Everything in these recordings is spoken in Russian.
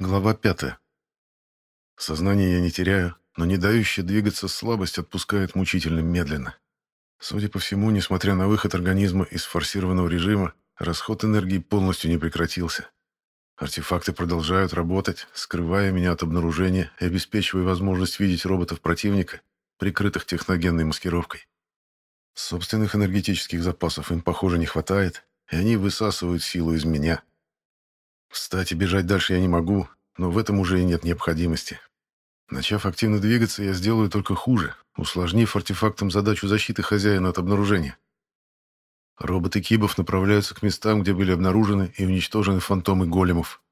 Глава пятая. Сознание я не теряю, но не дающая двигаться слабость отпускает мучительно медленно. Судя по всему, несмотря на выход организма из форсированного режима, расход энергии полностью не прекратился. Артефакты продолжают работать, скрывая меня от обнаружения и обеспечивая возможность видеть роботов противника, прикрытых техногенной маскировкой. Собственных энергетических запасов им, похоже, не хватает, и они высасывают силу из меня. Кстати, бежать дальше я не могу, но в этом уже и нет необходимости. Начав активно двигаться, я сделаю только хуже, усложнив артефактом задачу защиты хозяина от обнаружения. Роботы Кибов направляются к местам, где были обнаружены и уничтожены фантомы големов.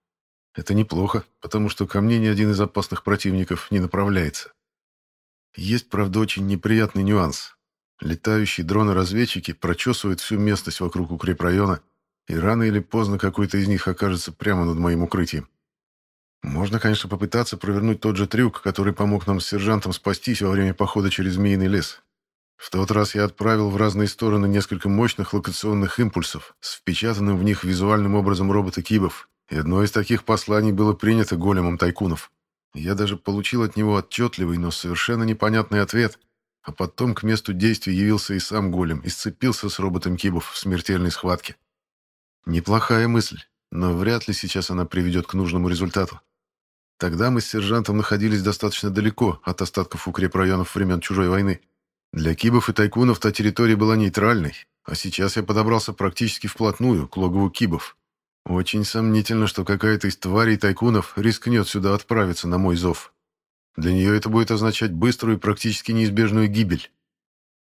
Это неплохо, потому что ко мне ни один из опасных противников не направляется. Есть, правда, очень неприятный нюанс. Летающие дроны-разведчики прочесывают всю местность вокруг укрепрайона и рано или поздно какой-то из них окажется прямо над моим укрытием. Можно, конечно, попытаться провернуть тот же трюк, который помог нам с сержантом спастись во время похода через Змеиный лес. В тот раз я отправил в разные стороны несколько мощных локационных импульсов с впечатанным в них визуальным образом робота Кибов, и одно из таких посланий было принято големом тайкунов. Я даже получил от него отчетливый, но совершенно непонятный ответ, а потом к месту действия явился и сам голем и сцепился с роботом Кибов в смертельной схватке. Неплохая мысль, но вряд ли сейчас она приведет к нужному результату. Тогда мы с сержантом находились достаточно далеко от остатков укрепрайонов времен чужой войны. Для кибов и тайкунов та территория была нейтральной, а сейчас я подобрался практически вплотную к логову кибов. Очень сомнительно, что какая-то из тварей тайкунов рискнет сюда отправиться на мой зов. Для нее это будет означать быструю и практически неизбежную гибель.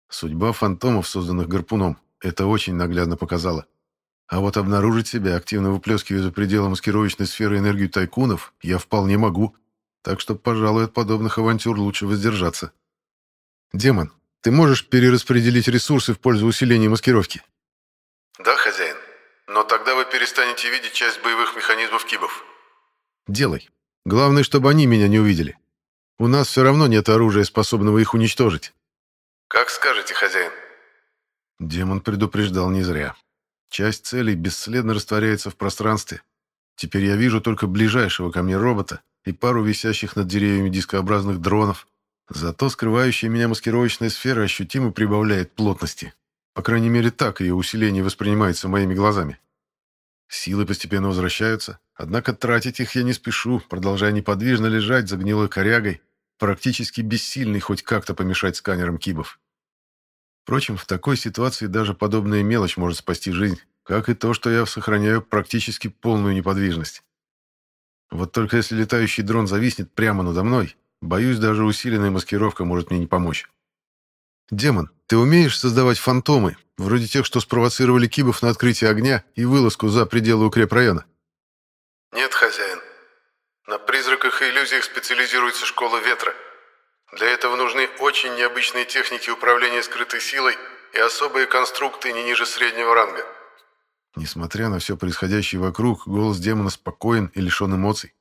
Судьба фантомов, созданных гарпуном, это очень наглядно показала. А вот обнаружить себя, активно выплескивая за пределы маскировочной сферы энергию тайкунов, я вполне могу. Так что, пожалуй, от подобных авантюр лучше воздержаться. Демон, ты можешь перераспределить ресурсы в пользу усиления маскировки? Да, хозяин. Но тогда вы перестанете видеть часть боевых механизмов кибов. Делай. Главное, чтобы они меня не увидели. У нас все равно нет оружия, способного их уничтожить. Как скажете, хозяин. Демон предупреждал не зря. Часть целей бесследно растворяется в пространстве. Теперь я вижу только ближайшего ко мне робота и пару висящих над деревьями дискообразных дронов. Зато скрывающая меня маскировочная сфера ощутимо прибавляет плотности. По крайней мере, так ее усиление воспринимается моими глазами. Силы постепенно возвращаются, однако тратить их я не спешу, продолжая неподвижно лежать за гнилой корягой, практически бессильный хоть как-то помешать сканерам кибов. Впрочем, в такой ситуации даже подобная мелочь может спасти жизнь, как и то, что я сохраняю практически полную неподвижность. Вот только если летающий дрон зависнет прямо надо мной, боюсь, даже усиленная маскировка может мне не помочь. «Демон, ты умеешь создавать фантомы, вроде тех, что спровоцировали кибов на открытие огня и вылазку за пределы укрепрайона?» «Нет, хозяин. На призраках и иллюзиях специализируется школа ветра». Для этого нужны очень необычные техники управления скрытой силой и особые конструкты не ниже среднего ранга. Несмотря на все происходящее вокруг, голос демона спокоен и лишен эмоций.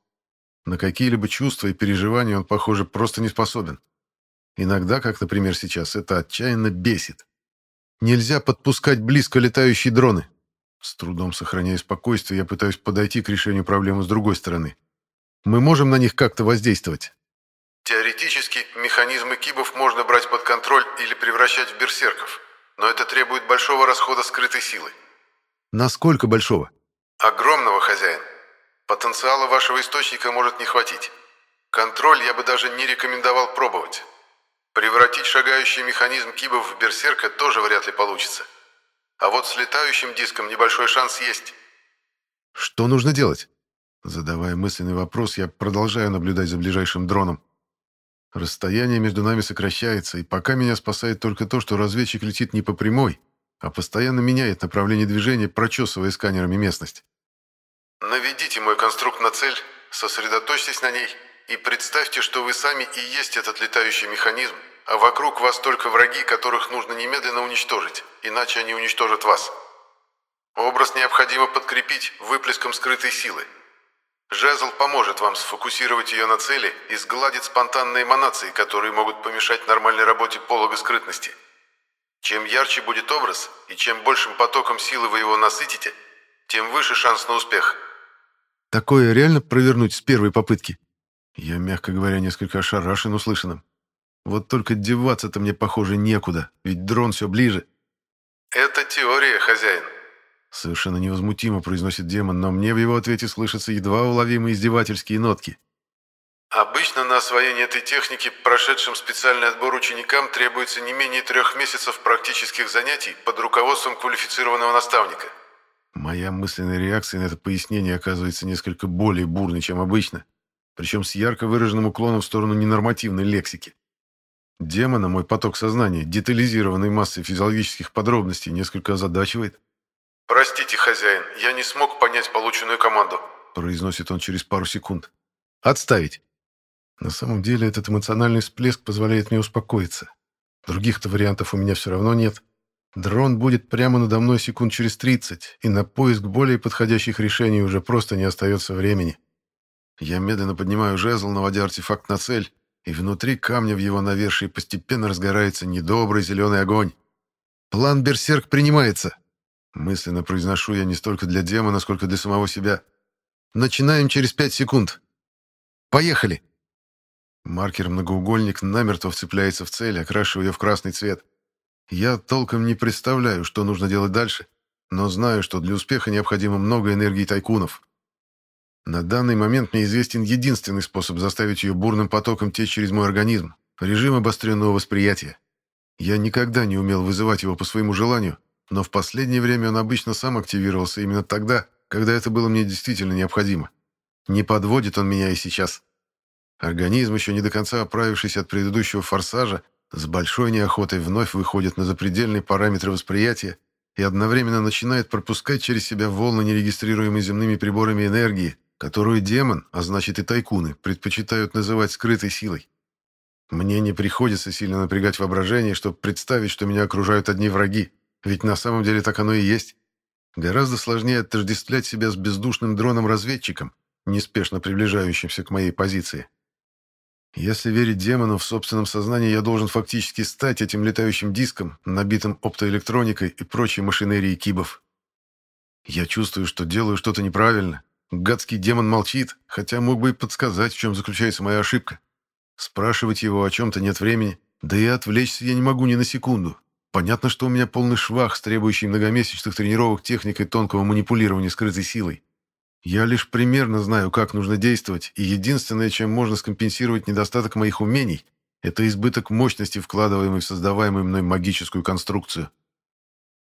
На какие-либо чувства и переживания он, похоже, просто не способен. Иногда, как, например, сейчас, это отчаянно бесит. Нельзя подпускать близко летающие дроны. С трудом сохраняя спокойствие, я пытаюсь подойти к решению проблемы с другой стороны. Мы можем на них как-то воздействовать. Теоретически, механизмы кибов можно брать под контроль или превращать в берсерков, но это требует большого расхода скрытой силы. Насколько большого? Огромного, хозяин. Потенциала вашего источника может не хватить. Контроль я бы даже не рекомендовал пробовать. Превратить шагающий механизм кибов в берсерка тоже вряд ли получится. А вот с летающим диском небольшой шанс есть. Что нужно делать? Задавая мысленный вопрос, я продолжаю наблюдать за ближайшим дроном. Расстояние между нами сокращается, и пока меня спасает только то, что разведчик летит не по прямой, а постоянно меняет направление движения, прочесывая сканерами местность. «Наведите мой конструкт на цель, сосредоточьтесь на ней и представьте, что вы сами и есть этот летающий механизм, а вокруг вас только враги, которых нужно немедленно уничтожить, иначе они уничтожат вас. Образ необходимо подкрепить выплеском скрытой силы». Жезл поможет вам сфокусировать ее на цели и сгладит спонтанные эманации, которые могут помешать нормальной работе полога скрытности. Чем ярче будет образ, и чем большим потоком силы вы его насытите, тем выше шанс на успех. Такое реально провернуть с первой попытки? Я, мягко говоря, несколько ошарашен услышанным. Вот только деваться-то мне, похоже, некуда, ведь дрон все ближе. «Это теория, хозяин», — совершенно невозмутимо произносит демон, но мне в его ответе слышатся едва уловимые издевательские нотки. Обычно на освоение этой техники прошедшим специальный отбор ученикам требуется не менее трех месяцев практических занятий под руководством квалифицированного наставника. Моя мысленная реакция на это пояснение оказывается несколько более бурной, чем обычно, причем с ярко выраженным уклоном в сторону ненормативной лексики. Демона мой поток сознания, детализированный массой физиологических подробностей, несколько озадачивает. «Простите, хозяин, я не смог понять полученную команду», произносит он через пару секунд. «Отставить!» На самом деле этот эмоциональный всплеск позволяет мне успокоиться. Других-то вариантов у меня все равно нет. Дрон будет прямо надо мной секунд через 30, и на поиск более подходящих решений уже просто не остается времени. Я медленно поднимаю жезл, наводя артефакт на цель, и внутри камня в его навершии постепенно разгорается недобрый зеленый огонь. «План Берсерк принимается!» Мысленно произношу я не столько для демона, сколько для самого себя. «Начинаем через пять секунд. Поехали!» Маркер-многоугольник намертво вцепляется в цель, окрашивая ее в красный цвет. Я толком не представляю, что нужно делать дальше, но знаю, что для успеха необходимо много энергии тайкунов. На данный момент мне известен единственный способ заставить ее бурным потоком течь через мой организм – режим обостренного восприятия. Я никогда не умел вызывать его по своему желанию, но в последнее время он обычно сам активировался именно тогда, когда это было мне действительно необходимо. Не подводит он меня и сейчас. Организм, еще не до конца оправившись от предыдущего форсажа, с большой неохотой вновь выходит на запредельные параметры восприятия и одновременно начинает пропускать через себя волны нерегистрируемой земными приборами энергии, которую демон, а значит и тайкуны, предпочитают называть скрытой силой. Мне не приходится сильно напрягать воображение, чтобы представить, что меня окружают одни враги, ведь на самом деле так оно и есть. Гораздо сложнее отождествлять себя с бездушным дроном-разведчиком, неспешно приближающимся к моей позиции. Если верить демону, в собственном сознании я должен фактически стать этим летающим диском, набитым оптоэлектроникой и прочей машинерией кибов. Я чувствую, что делаю что-то неправильно. Гадский демон молчит, хотя мог бы и подсказать, в чем заключается моя ошибка. Спрашивать его о чем-то нет времени, да и отвлечься я не могу ни на секунду. Понятно, что у меня полный швах с требующей многомесячных тренировок техникой тонкого манипулирования скрытой силой. Я лишь примерно знаю, как нужно действовать, и единственное, чем можно скомпенсировать недостаток моих умений, это избыток мощности, вкладываемой в создаваемую мной магическую конструкцию.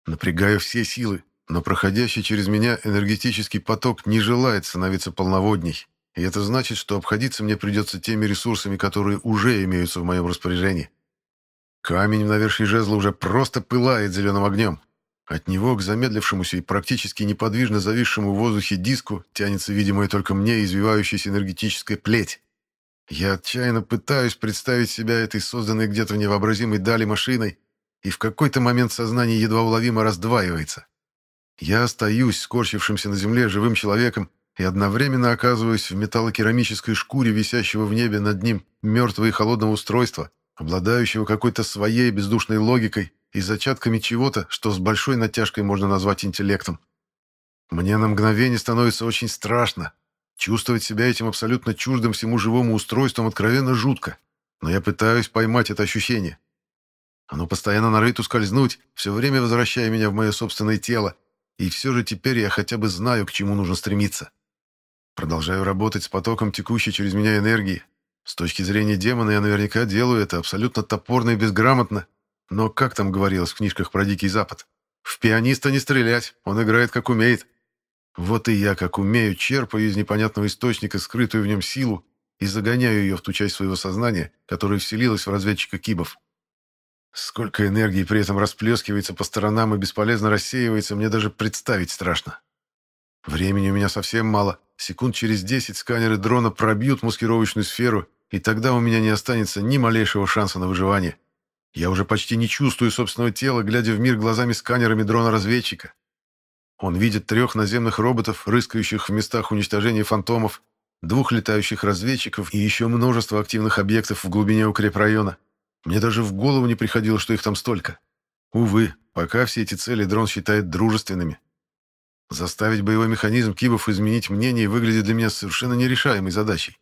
Напрягаю все силы, но проходящий через меня энергетический поток не желает становиться полноводней, и это значит, что обходиться мне придется теми ресурсами, которые уже имеются в моем распоряжении. Камень в навершии жезла уже просто пылает зеленым огнем, от него к замедлившемуся и практически неподвижно зависшему в воздухе диску тянется видимая только мне извивающаяся энергетическая плеть. Я отчаянно пытаюсь представить себя этой созданной где-то в невообразимой дали машиной, и в какой-то момент сознание едва уловимо раздваивается. Я остаюсь скорчившимся на земле живым человеком и одновременно оказываюсь в металлокерамической шкуре, висящего в небе над ним мертвого и холодного устройства, обладающего какой-то своей бездушной логикой и зачатками чего-то, что с большой натяжкой можно назвать интеллектом. Мне на мгновение становится очень страшно. Чувствовать себя этим абсолютно чуждым всему живому устройством откровенно жутко. Но я пытаюсь поймать это ощущение. Оно постоянно норовит ускользнуть, все время возвращая меня в мое собственное тело, и все же теперь я хотя бы знаю, к чему нужно стремиться. Продолжаю работать с потоком текущей через меня энергии. С точки зрения демона я наверняка делаю это абсолютно топорно и безграмотно, но как там говорилось в книжках про Дикий Запад? В пианиста не стрелять, он играет как умеет. Вот и я, как умею, черпаю из непонятного источника скрытую в нем силу и загоняю ее в ту часть своего сознания, которая вселилась в разведчика Кибов. Сколько энергии при этом расплескивается по сторонам и бесполезно рассеивается, мне даже представить страшно. Времени у меня совсем мало. Секунд через десять сканеры дрона пробьют маскировочную сферу, и тогда у меня не останется ни малейшего шанса на выживание. Я уже почти не чувствую собственного тела, глядя в мир глазами-сканерами дрона-разведчика. Он видит трех наземных роботов, рыскающих в местах уничтожения фантомов, двух летающих разведчиков и еще множество активных объектов в глубине укрепрайона. Мне даже в голову не приходило, что их там столько. Увы, пока все эти цели дрон считает дружественными. Заставить боевой механизм кибов изменить мнение выглядит для меня совершенно нерешаемой задачей.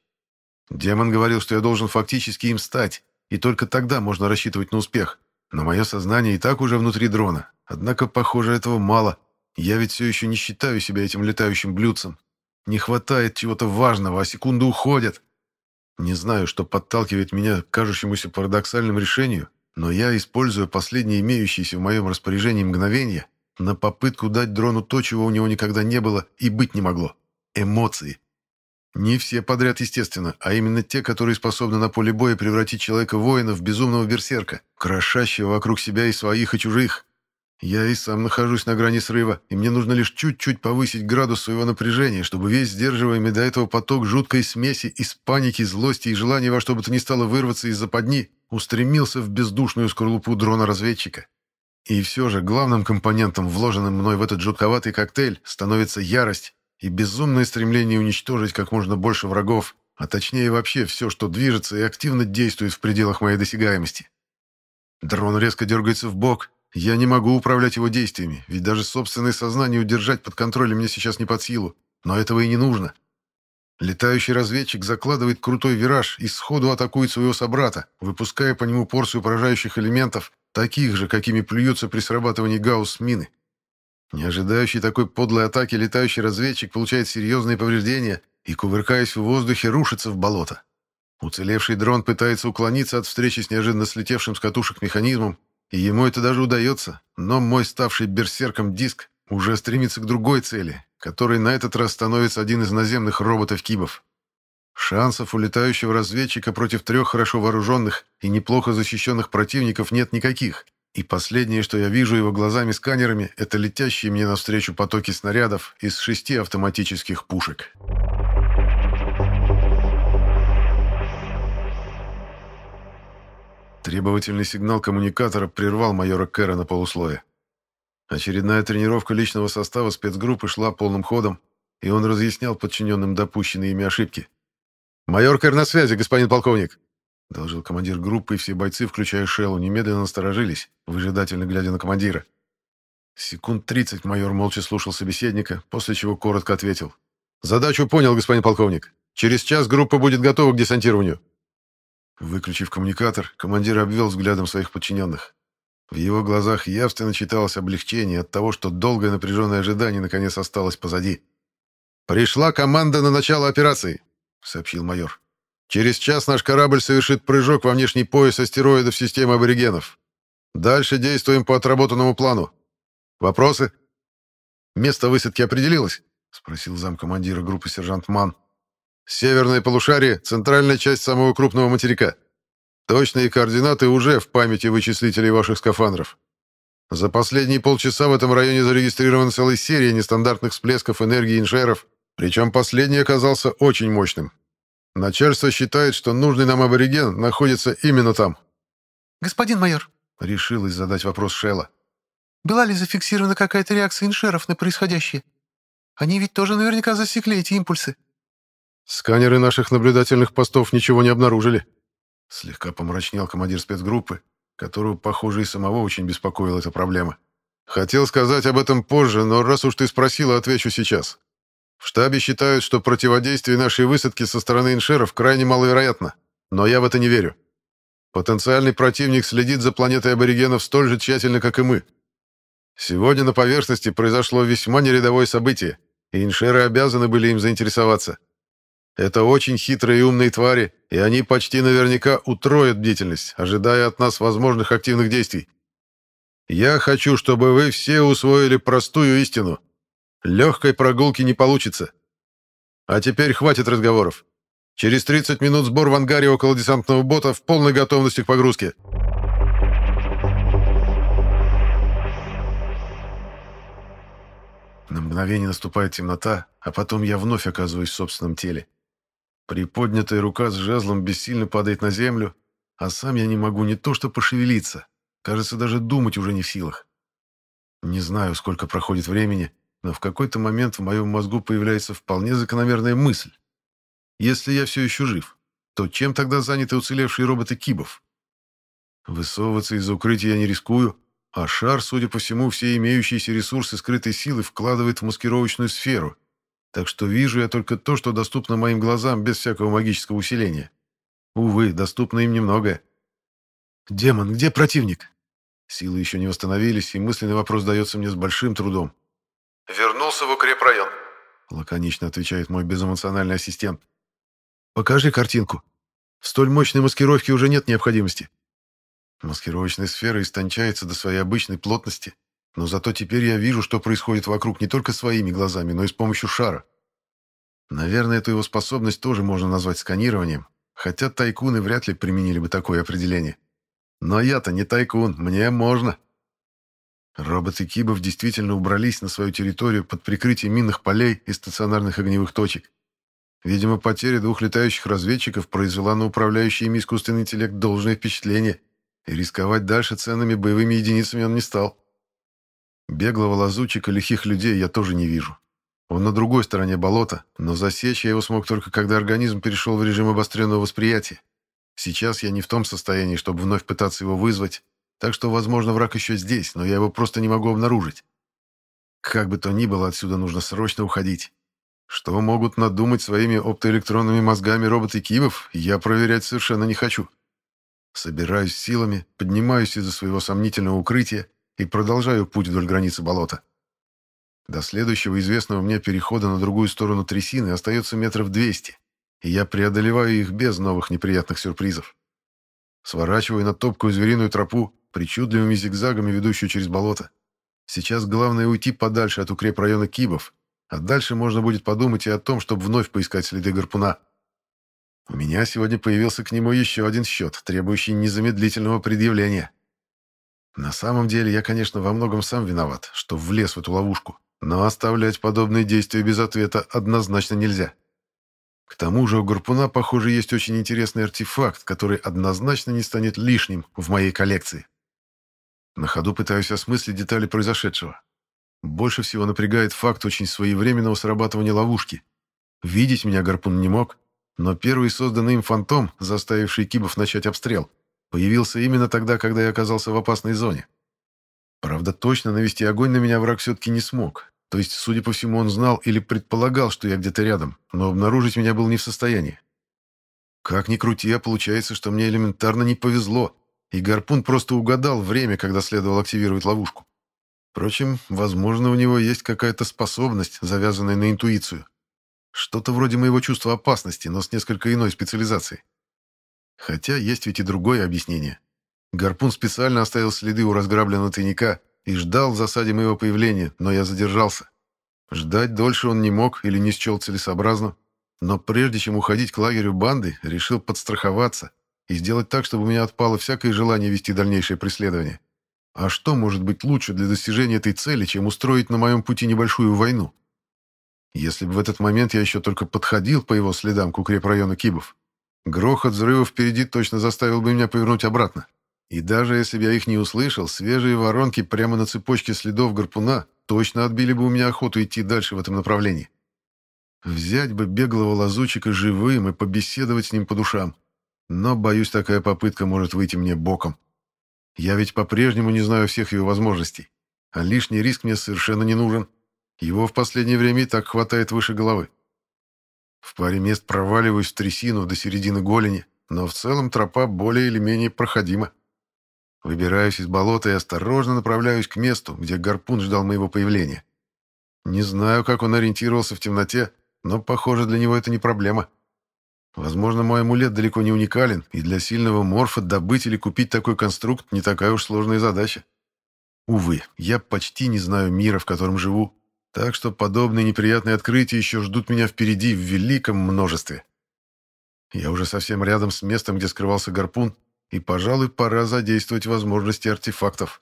Демон говорил, что я должен фактически им стать, и только тогда можно рассчитывать на успех. Но мое сознание и так уже внутри дрона. Однако, похоже, этого мало. Я ведь все еще не считаю себя этим летающим блюдцем. Не хватает чего-то важного, а секунды уходят. Не знаю, что подталкивает меня к кажущемуся парадоксальному решению, но я использую последние имеющиеся в моем распоряжении мгновения на попытку дать дрону то, чего у него никогда не было и быть не могло. Эмоции. Не все подряд, естественно, а именно те, которые способны на поле боя превратить человека-воина в безумного берсерка, крошащего вокруг себя и своих, и чужих. Я и сам нахожусь на грани срыва, и мне нужно лишь чуть-чуть повысить градус своего напряжения, чтобы весь сдерживаемый до этого поток жуткой смеси из паники, злости и желания во что бы то ни стало вырваться из западни устремился в бездушную скорлупу дрона-разведчика. И все же главным компонентом, вложенным мной в этот жутковатый коктейль, становится ярость и безумное стремление уничтожить как можно больше врагов, а точнее вообще все, что движется и активно действует в пределах моей досягаемости. Дрон резко дергается в бок, я не могу управлять его действиями, ведь даже собственное сознание удержать под контролем мне сейчас не под силу. Но этого и не нужно. Летающий разведчик закладывает крутой вираж и сходу атакует своего собрата, выпуская по нему порцию поражающих элементов, таких же, какими плюются при срабатывании гаусс-мины. Не ожидающий такой подлой атаки летающий разведчик получает серьезные повреждения и, кувыркаясь в воздухе, рушится в болото. Уцелевший дрон пытается уклониться от встречи с неожиданно слетевшим с катушек механизмом, и ему это даже удается, но мой ставший берсерком диск уже стремится к другой цели, которой на этот раз становится один из наземных роботов-кибов. Шансов у летающего разведчика против трех хорошо вооруженных и неплохо защищенных противников нет никаких, и последнее, что я вижу его глазами-сканерами, это летящие мне навстречу потоки снарядов из шести автоматических пушек. Требовательный сигнал коммуникатора прервал майора Кэра на полуслое. Очередная тренировка личного состава спецгруппы шла полным ходом, и он разъяснял подчиненным допущенные ими ошибки. «Майор Кэр на связи, господин полковник!» — доложил командир группы, и все бойцы, включая Шеллу, немедленно насторожились, выжидательно глядя на командира. Секунд тридцать майор молча слушал собеседника, после чего коротко ответил. «Задачу понял, господин полковник. Через час группа будет готова к десантированию. Выключив коммуникатор, командир обвел взглядом своих подчиненных. В его глазах явственно читалось облегчение от того, что долгое напряженное ожидание наконец осталось позади. «Пришла команда на начало операции», — сообщил майор. «Через час наш корабль совершит прыжок во внешний пояс астероидов системы аборигенов. Дальше действуем по отработанному плану. Вопросы?» «Место высадки определилось?» — спросил замкомандира группы сержант Ман. Северное полушарие — центральная часть самого крупного материка. Точные координаты уже в памяти вычислителей ваших скафандров. За последние полчаса в этом районе зарегистрирована целая серия нестандартных всплесков энергии инжеров, причем последний оказался очень мощным. Начальство считает, что нужный нам абориген находится именно там. «Господин майор», — решилась задать вопрос Шелла. «Была ли зафиксирована какая-то реакция иншеров на происходящее? Они ведь тоже наверняка засекли эти импульсы». Сканеры наших наблюдательных постов ничего не обнаружили. Слегка помрачнел командир спецгруппы, которого, похоже, и самого очень беспокоила эта проблема. Хотел сказать об этом позже, но раз уж ты спросила, отвечу сейчас. В штабе считают, что противодействие нашей высадки со стороны иншеров крайне маловероятно, но я в это не верю. Потенциальный противник следит за планетой аборигенов столь же тщательно, как и мы. Сегодня на поверхности произошло весьма нерядовое событие, и иншеры обязаны были им заинтересоваться. Это очень хитрые и умные твари, и они почти наверняка утроят бдительность, ожидая от нас возможных активных действий. Я хочу, чтобы вы все усвоили простую истину. Легкой прогулки не получится. А теперь хватит разговоров. Через 30 минут сбор в ангаре около десантного бота в полной готовности к погрузке. На мгновение наступает темнота, а потом я вновь оказываюсь в собственном теле. Приподнятая рука с жезлом бессильно падает на землю, а сам я не могу не то что пошевелиться, кажется, даже думать уже не в силах. Не знаю, сколько проходит времени, но в какой-то момент в моем мозгу появляется вполне закономерная мысль. Если я все еще жив, то чем тогда заняты уцелевшие роботы Кибов? Высовываться из-за укрытия я не рискую, а шар, судя по всему, все имеющиеся ресурсы скрытой силы вкладывает в маскировочную сферу. Так что вижу я только то, что доступно моим глазам без всякого магического усиления. Увы, доступно им немногое. «Демон, где противник?» Силы еще не восстановились, и мысленный вопрос дается мне с большим трудом. «Вернулся в укрепрайон», — лаконично отвечает мой безэмоциональный ассистент. «Покажи картинку. В столь мощной маскировке уже нет необходимости». Маскировочная сфера истончается до своей обычной плотности, но зато теперь я вижу, что происходит вокруг не только своими глазами, но и с помощью шара. Наверное, эту его способность тоже можно назвать сканированием, хотя тайкуны вряд ли применили бы такое определение. Но я-то не тайкун, мне можно. Роботы Кибов действительно убрались на свою территорию под прикрытием минных полей и стационарных огневых точек. Видимо, потеря двух летающих разведчиков произвела на управляющий ими искусственный интеллект должное впечатление, и рисковать дальше ценными боевыми единицами он не стал. Беглого лазутчика лихих людей я тоже не вижу. Он на другой стороне болота, но засечь я его смог только когда организм перешел в режим обостренного восприятия. Сейчас я не в том состоянии, чтобы вновь пытаться его вызвать, так что, возможно, враг еще здесь, но я его просто не могу обнаружить. Как бы то ни было, отсюда нужно срочно уходить. Что могут надумать своими оптоэлектронными мозгами роботы Кибов, я проверять совершенно не хочу. Собираюсь силами, поднимаюсь из-за своего сомнительного укрытия и продолжаю путь вдоль границы болота. До следующего известного мне перехода на другую сторону трясины остается метров двести и я преодолеваю их без новых неприятных сюрпризов. Сворачиваю на топкую звериную тропу, причудливыми зигзагами, ведущую через болото. Сейчас главное уйти подальше от укрепрайона Кибов, а дальше можно будет подумать и о том, чтобы вновь поискать следы гарпуна. У меня сегодня появился к нему еще один счет, требующий незамедлительного предъявления. На самом деле я, конечно, во многом сам виноват, что влез в эту ловушку, но оставлять подобные действия без ответа однозначно нельзя. К тому же у Гарпуна, похоже, есть очень интересный артефакт, который однозначно не станет лишним в моей коллекции. На ходу пытаюсь осмыслить детали произошедшего. Больше всего напрягает факт очень своевременного срабатывания ловушки. Видеть меня Гарпун не мог, но первый созданный им фантом, заставивший Кибов начать обстрел, появился именно тогда, когда я оказался в опасной зоне. Правда, точно навести огонь на меня враг все-таки не смог, то есть, судя по всему, он знал или предполагал, что я где-то рядом, но обнаружить меня был не в состоянии. Как ни крути, а получается, что мне элементарно не повезло, и гарпун просто угадал время, когда следовало активировать ловушку. Впрочем, возможно, у него есть какая-то способность, завязанная на интуицию. Что-то вроде моего чувства опасности, но с несколько иной специализацией. Хотя есть ведь и другое объяснение. Гарпун специально оставил следы у разграбленного тайника, и ждал в засаде моего появления, но я задержался. Ждать дольше он не мог или не счел целесообразно, но прежде чем уходить к лагерю банды, решил подстраховаться и сделать так, чтобы у меня отпало всякое желание вести дальнейшее преследование. А что может быть лучше для достижения этой цели, чем устроить на моем пути небольшую войну? Если бы в этот момент я еще только подходил по его следам к укрепрайону Кибов, грохот взрыва впереди точно заставил бы меня повернуть обратно. И даже если бы я их не услышал, свежие воронки прямо на цепочке следов гарпуна точно отбили бы у меня охоту идти дальше в этом направлении. Взять бы беглого лазучика живым и побеседовать с ним по душам. Но, боюсь, такая попытка может выйти мне боком. Я ведь по-прежнему не знаю всех его возможностей. А лишний риск мне совершенно не нужен. Его в последнее время и так хватает выше головы. В паре мест проваливаюсь в трясину до середины голени, но в целом тропа более или менее проходима. Выбираюсь из болота и осторожно направляюсь к месту, где гарпун ждал моего появления. Не знаю, как он ориентировался в темноте, но, похоже, для него это не проблема. Возможно, мой амулет далеко не уникален, и для сильного морфа добыть или купить такой конструкт не такая уж сложная задача. Увы, я почти не знаю мира, в котором живу, так что подобные неприятные открытия еще ждут меня впереди в великом множестве. Я уже совсем рядом с местом, где скрывался гарпун, и, пожалуй, пора задействовать возможности артефактов.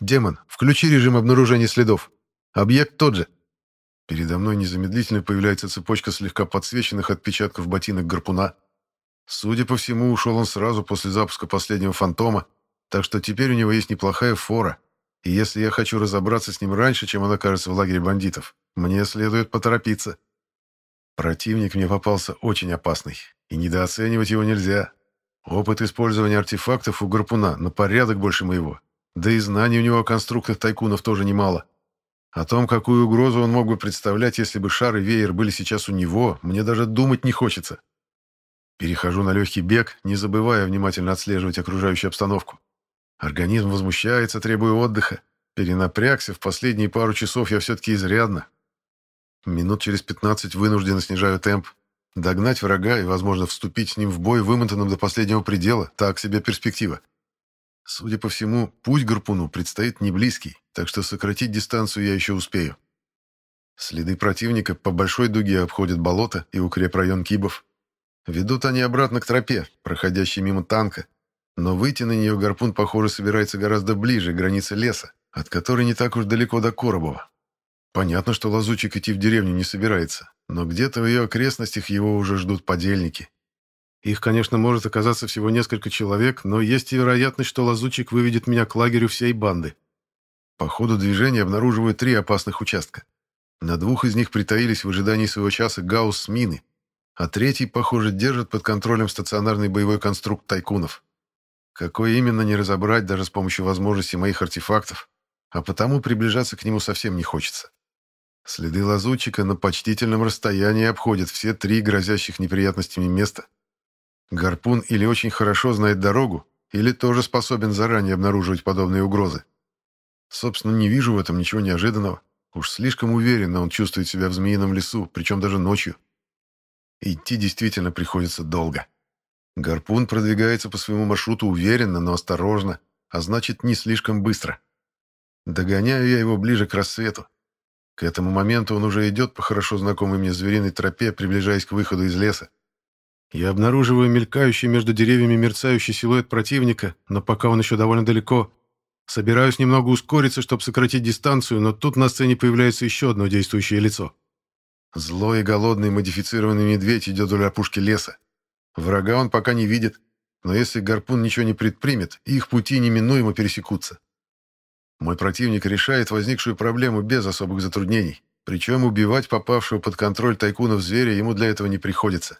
«Демон, включи режим обнаружения следов. Объект тот же». Передо мной незамедлительно появляется цепочка слегка подсвеченных отпечатков ботинок гарпуна. Судя по всему, ушел он сразу после запуска последнего фантома, так что теперь у него есть неплохая фора. И если я хочу разобраться с ним раньше, чем он окажется в лагере бандитов, мне следует поторопиться. Противник мне попался очень опасный, и недооценивать его нельзя. Опыт использования артефактов у гарпуна на порядок больше моего. Да и знаний у него о конструктах тайкунов тоже немало. О том, какую угрозу он мог бы представлять, если бы шар и веер были сейчас у него, мне даже думать не хочется. Перехожу на легкий бег, не забывая внимательно отслеживать окружающую обстановку. Организм возмущается, требуя отдыха. Перенапрягся, в последние пару часов я все-таки изрядно. Минут через 15 вынужденно снижаю темп. Догнать врага и, возможно, вступить с ним в бой, вымотанным до последнего предела, так себе перспектива. Судя по всему, путь гарпуну предстоит не близкий, так что сократить дистанцию я еще успею. Следы противника по большой дуге обходят болото и укрепрайон кибов. Ведут они обратно к тропе, проходящей мимо танка, но выйти на нее гарпун, похоже, собирается гораздо ближе к границе леса, от которой не так уж далеко до Коробова. Понятно, что лазучик идти в деревню не собирается, но где-то в ее окрестностях его уже ждут подельники. Их, конечно, может оказаться всего несколько человек, но есть и вероятность, что лазучик выведет меня к лагерю всей банды. По ходу движения обнаруживаю три опасных участка. На двух из них притаились в ожидании своего часа гаусс мины, а третий, похоже, держит под контролем стационарный боевой конструкт тайкунов. Какой именно не разобрать даже с помощью возможностей моих артефактов, а потому приближаться к нему совсем не хочется. Следы лазутчика на почтительном расстоянии обходят все три грозящих неприятностями места. Гарпун или очень хорошо знает дорогу, или тоже способен заранее обнаруживать подобные угрозы. Собственно, не вижу в этом ничего неожиданного. Уж слишком уверенно он чувствует себя в змеином лесу, причем даже ночью. Идти действительно приходится долго. Гарпун продвигается по своему маршруту уверенно, но осторожно, а значит, не слишком быстро. Догоняю я его ближе к рассвету. К этому моменту он уже идет по хорошо знакомой мне звериной тропе, приближаясь к выходу из леса. Я обнаруживаю мелькающий между деревьями мерцающий силуэт противника, но пока он еще довольно далеко. Собираюсь немного ускориться, чтобы сократить дистанцию, но тут на сцене появляется еще одно действующее лицо. Злой и голодный модифицированный медведь идет вдоль опушки леса. Врага он пока не видит, но если гарпун ничего не предпримет, их пути неминуемо пересекутся. Мой противник решает возникшую проблему без особых затруднений, причем убивать попавшего под контроль тайкунов зверя ему для этого не приходится.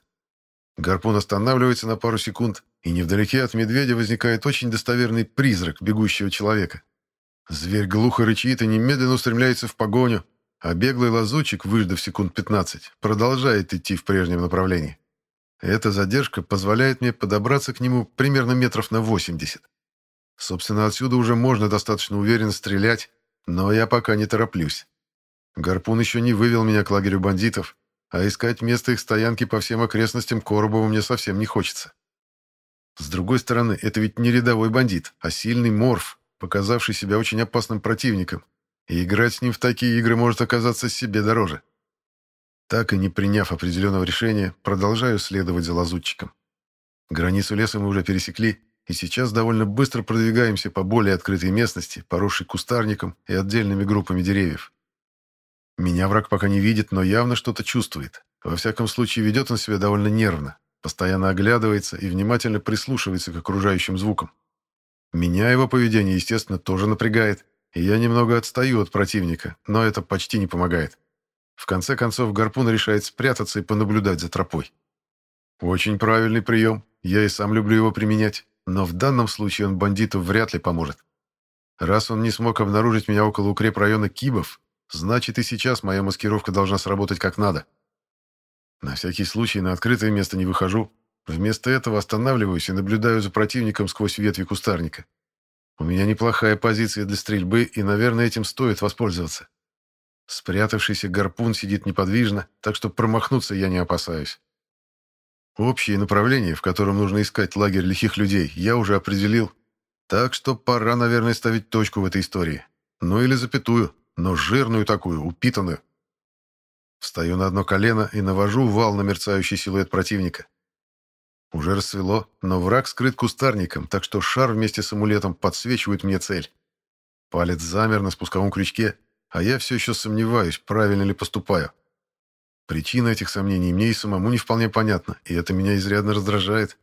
Гарпун останавливается на пару секунд, и невдалеке от медведя возникает очень достоверный призрак бегущего человека. Зверь глухо рычит и немедленно устремляется в погоню, а беглый лазучик, выждав секунд 15, продолжает идти в прежнем направлении. Эта задержка позволяет мне подобраться к нему примерно метров на 80. Собственно, отсюда уже можно достаточно уверенно стрелять, но я пока не тороплюсь. Гарпун еще не вывел меня к лагерю бандитов, а искать место их стоянки по всем окрестностям Коробова мне совсем не хочется. С другой стороны, это ведь не рядовой бандит, а сильный морф, показавший себя очень опасным противником, и играть с ним в такие игры может оказаться себе дороже. Так и не приняв определенного решения, продолжаю следовать за лазутчиком. Границу леса мы уже пересекли, и сейчас довольно быстро продвигаемся по более открытой местности, поросшей кустарником и отдельными группами деревьев. Меня враг пока не видит, но явно что-то чувствует. Во всяком случае, ведет он себя довольно нервно, постоянно оглядывается и внимательно прислушивается к окружающим звукам. Меня его поведение, естественно, тоже напрягает, и я немного отстаю от противника, но это почти не помогает. В конце концов, Гарпун решает спрятаться и понаблюдать за тропой. Очень правильный прием, я и сам люблю его применять, но в данном случае он бандиту вряд ли поможет. Раз он не смог обнаружить меня около укрепрайона Кибов, Значит, и сейчас моя маскировка должна сработать как надо. На всякий случай на открытое место не выхожу. Вместо этого останавливаюсь и наблюдаю за противником сквозь ветви кустарника. У меня неплохая позиция для стрельбы, и, наверное, этим стоит воспользоваться. Спрятавшийся гарпун сидит неподвижно, так что промахнуться я не опасаюсь. Общее направление, в котором нужно искать лагерь лихих людей, я уже определил. Так что пора, наверное, ставить точку в этой истории. Ну или запятую но жирную такую, упитанную. Встаю на одно колено и навожу вал на мерцающий силуэт противника. Уже рассвело, но враг скрыт кустарником, так что шар вместе с амулетом подсвечивает мне цель. Палец замер на спусковом крючке, а я все еще сомневаюсь, правильно ли поступаю. Причина этих сомнений мне и самому не вполне понятна, и это меня изрядно раздражает.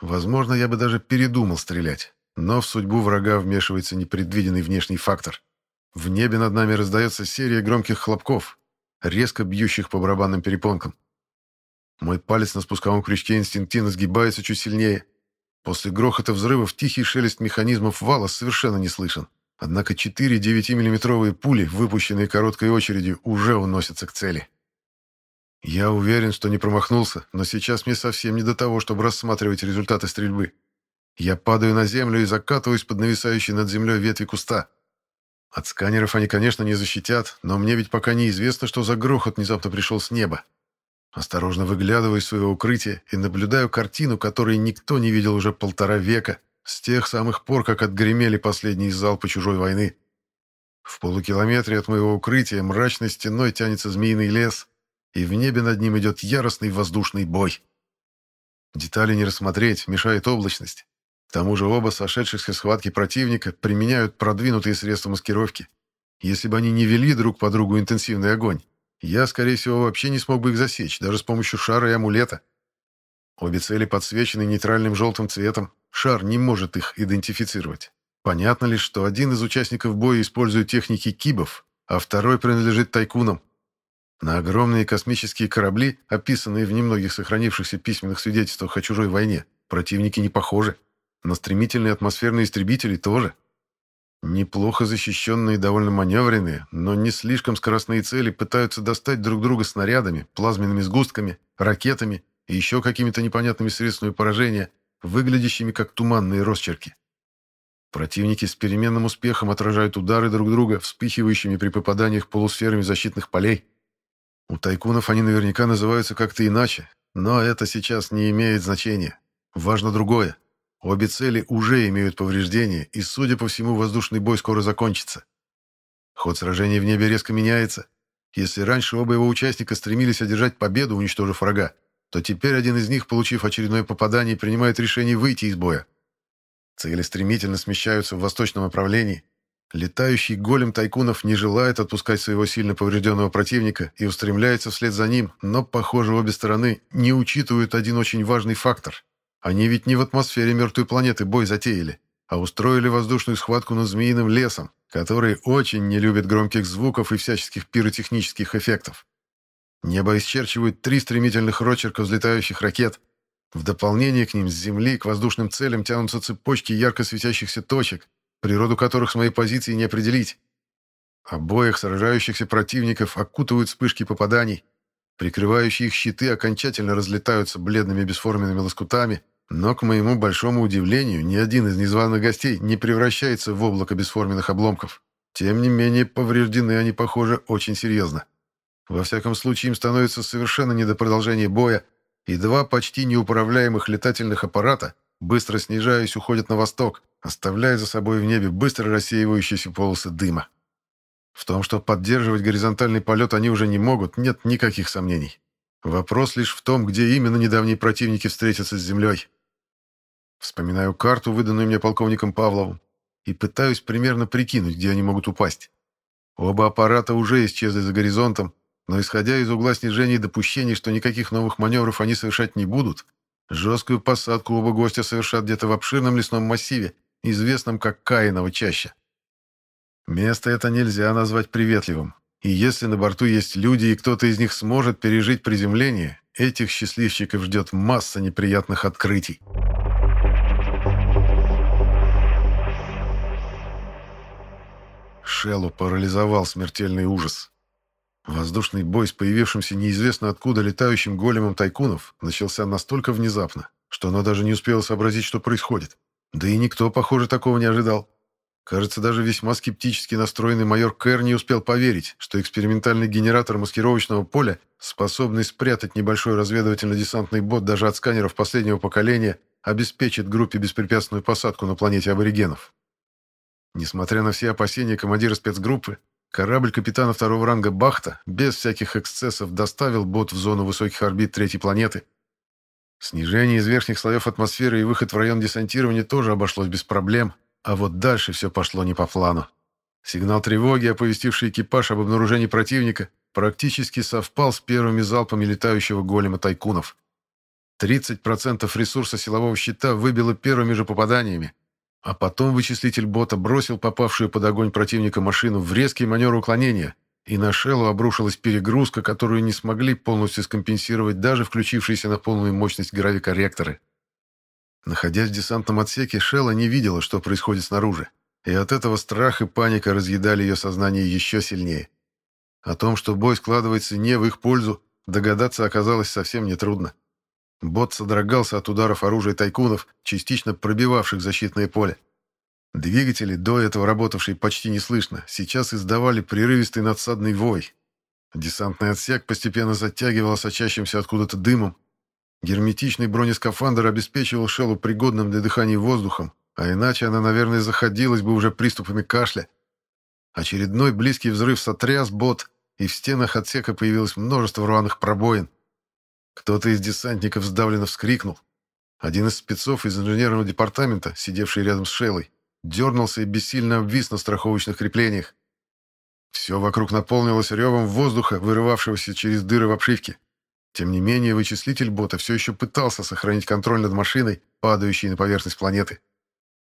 Возможно, я бы даже передумал стрелять, но в судьбу врага вмешивается непредвиденный внешний фактор. В небе над нами раздается серия громких хлопков, резко бьющих по барабанным перепонкам. Мой палец на спусковом крючке инстинктивно сгибается чуть сильнее. После грохота взрывов тихий шелест механизмов вала совершенно не слышен. Однако четыре 9-миллиметровые пули, выпущенные короткой очередью, уже уносятся к цели. Я уверен, что не промахнулся, но сейчас мне совсем не до того, чтобы рассматривать результаты стрельбы. Я падаю на землю и закатываюсь под нависающей над землей ветви куста. От сканеров они, конечно, не защитят, но мне ведь пока неизвестно, что за грохот внезапно пришел с неба. Осторожно выглядываю из своего укрытия и наблюдаю картину, которую никто не видел уже полтора века, с тех самых пор, как отгремели последние залпы чужой войны. В полукилометре от моего укрытия мрачной стеной тянется змеиный лес, и в небе над ним идет яростный воздушный бой. Детали не рассмотреть, мешает облачность. К тому же оба сошедшихся схватки противника применяют продвинутые средства маскировки. Если бы они не вели друг по другу интенсивный огонь, я, скорее всего, вообще не смог бы их засечь, даже с помощью шара и амулета. Обе цели подсвечены нейтральным желтым цветом. Шар не может их идентифицировать. Понятно лишь, что один из участников боя использует техники кибов, а второй принадлежит тайкунам. На огромные космические корабли, описанные в немногих сохранившихся письменных свидетельствах о чужой войне, противники не похожи. На стремительные атмосферные истребители тоже. Неплохо защищенные и довольно маневренные, но не слишком скоростные цели пытаются достать друг друга снарядами, плазменными сгустками, ракетами и еще какими-то непонятными средствами поражения, выглядящими как туманные росчерки. Противники с переменным успехом отражают удары друг друга, вспыхивающими при попаданиях полусферами защитных полей. У тайкунов они наверняка называются как-то иначе, но это сейчас не имеет значения. Важно другое. Обе цели уже имеют повреждения, и, судя по всему, воздушный бой скоро закончится. Ход сражения в небе резко меняется. Если раньше оба его участника стремились одержать победу, уничтожив врага, то теперь один из них, получив очередное попадание, принимает решение выйти из боя. Цели стремительно смещаются в восточном направлении. Летающий голем тайкунов не желает отпускать своего сильно поврежденного противника и устремляется вслед за ним, но, похоже, обе стороны не учитывают один очень важный фактор. Они ведь не в атмосфере мертвой планеты бой затеяли, а устроили воздушную схватку над змеиным лесом, который очень не любит громких звуков и всяческих пиротехнических эффектов. Небо исчерчивают три стремительных рочерка взлетающих ракет. В дополнение к ним с земли к воздушным целям тянутся цепочки ярко светящихся точек, природу которых с моей позиции не определить. Обоих сражающихся противников окутывают вспышки попаданий. Прикрывающие их щиты окончательно разлетаются бледными бесформенными лоскутами, но, к моему большому удивлению, ни один из незваных гостей не превращается в облако бесформенных обломков. Тем не менее, повреждены они, похоже, очень серьезно. Во всяком случае, им становится совершенно не до продолжения боя, и два почти неуправляемых летательных аппарата, быстро снижаясь, уходят на восток, оставляя за собой в небе быстро рассеивающиеся полосы дыма. В том, что поддерживать горизонтальный полет они уже не могут, нет никаких сомнений. Вопрос лишь в том, где именно недавние противники встретятся с Землей. Вспоминаю карту, выданную мне полковником Павловым, и пытаюсь примерно прикинуть, где они могут упасть. Оба аппарата уже исчезли за горизонтом, но исходя из угла снижения допущений, что никаких новых маневров они совершать не будут, жесткую посадку оба гостя совершат где-то в обширном лесном массиве, известном как Каиново чаще. Место это нельзя назвать приветливым, и если на борту есть люди, и кто-то из них сможет пережить приземление, этих счастливчиков ждет масса неприятных открытий. Шеллу парализовал смертельный ужас. Воздушный бой с появившимся неизвестно откуда летающим големом тайкунов начался настолько внезапно, что она даже не успела сообразить, что происходит. Да и никто, похоже, такого не ожидал. Кажется, даже весьма скептически настроенный майор Кэр не успел поверить, что экспериментальный генератор маскировочного поля, способный спрятать небольшой разведывательно-десантный бот даже от сканеров последнего поколения, обеспечит группе беспрепятственную посадку на планете аборигенов. Несмотря на все опасения командира спецгруппы, корабль капитана второго ранга Бахта без всяких эксцессов доставил бот в зону высоких орбит третьей планеты. Снижение из верхних слоев атмосферы и выход в район десантирования тоже обошлось без проблем, а вот дальше все пошло не по плану. Сигнал тревоги, оповестивший экипаж об обнаружении противника, практически совпал с первыми залпами летающего голема тайкунов. 30% ресурса силового щита выбило первыми же попаданиями, а потом вычислитель бота бросил попавшую под огонь противника машину в резкий манер уклонения, и на Шеллу обрушилась перегрузка, которую не смогли полностью скомпенсировать даже включившиеся на полную мощность гравикорректоры. Находясь в десантном отсеке, Шелла не видела, что происходит снаружи, и от этого страх и паника разъедали ее сознание еще сильнее. О том, что бой складывается не в их пользу, догадаться оказалось совсем нетрудно. Бот содрогался от ударов оружия тайкунов, частично пробивавших защитное поле. Двигатели, до этого работавшие почти неслышно, сейчас издавали прерывистый надсадный вой. Десантный отсек постепенно затягивал сочащимся откуда-то дымом, Герметичный бронескафандр обеспечивал Шеллу пригодным для дыхания воздухом, а иначе она, наверное, заходилась бы уже приступами кашля. Очередной близкий взрыв сотряс бот, и в стенах отсека появилось множество рваных пробоин. Кто-то из десантников сдавленно вскрикнул. Один из спецов из инженерного департамента, сидевший рядом с Шеллой, дернулся и бессильно обвис на страховочных креплениях. Все вокруг наполнилось ревом воздуха, вырывавшегося через дыры в обшивке. Тем не менее, вычислитель бота все еще пытался сохранить контроль над машиной, падающей на поверхность планеты.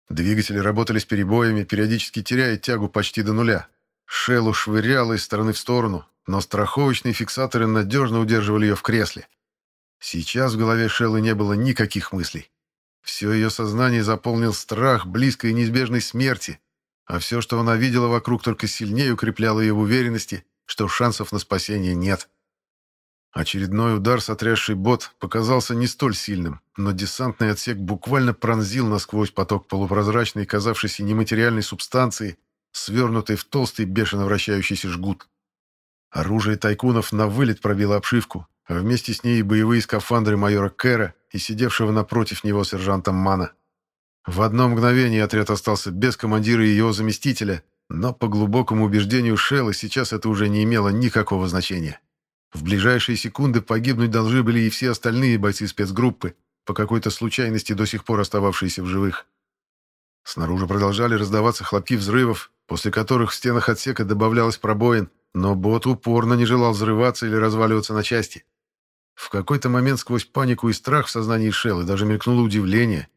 Двигатели работали с перебоями, периодически теряя тягу почти до нуля. Шеллу швыряло из стороны в сторону, но страховочные фиксаторы надежно удерживали ее в кресле. Сейчас в голове Шеллы не было никаких мыслей. Все ее сознание заполнил страх близкой и неизбежной смерти, а все, что она видела вокруг, только сильнее укрепляло ее в уверенности, что шансов на спасение нет. Очередной удар, сотрясший бот, показался не столь сильным, но десантный отсек буквально пронзил насквозь поток полупрозрачной, казавшейся нематериальной субстанции, свернутой в толстый, бешено вращающийся жгут. Оружие тайкунов на вылет пробило обшивку, а вместе с ней и боевые скафандры майора Кэра и сидевшего напротив него сержанта Мана. В одно мгновение отряд остался без командира и его заместителя, но по глубокому убеждению Шелла сейчас это уже не имело никакого значения. В ближайшие секунды погибнуть должны были и все остальные бойцы спецгруппы, по какой-то случайности до сих пор остававшиеся в живых. Снаружи продолжали раздаваться хлопки взрывов, после которых в стенах отсека добавлялось пробоин, но бот упорно не желал взрываться или разваливаться на части. В какой-то момент сквозь панику и страх в сознании Шеллы даже мелькнуло удивление.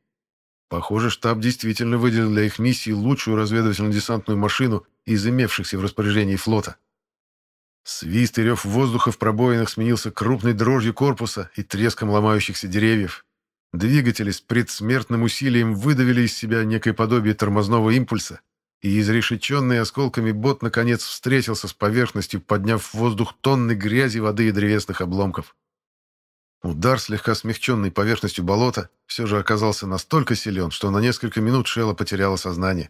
Похоже, штаб действительно выделил для их миссии лучшую разведывательно-десантную машину из имевшихся в распоряжении флота. Свист и рев воздуха в пробоинах сменился крупной дрожью корпуса и треском ломающихся деревьев. Двигатели с предсмертным усилием выдавили из себя некое подобие тормозного импульса, и изрешеченный осколками бот наконец встретился с поверхностью, подняв в воздух тонны грязи, воды и древесных обломков. Удар, слегка смягченный поверхностью болота, все же оказался настолько силен, что на несколько минут Шелла потеряла сознание.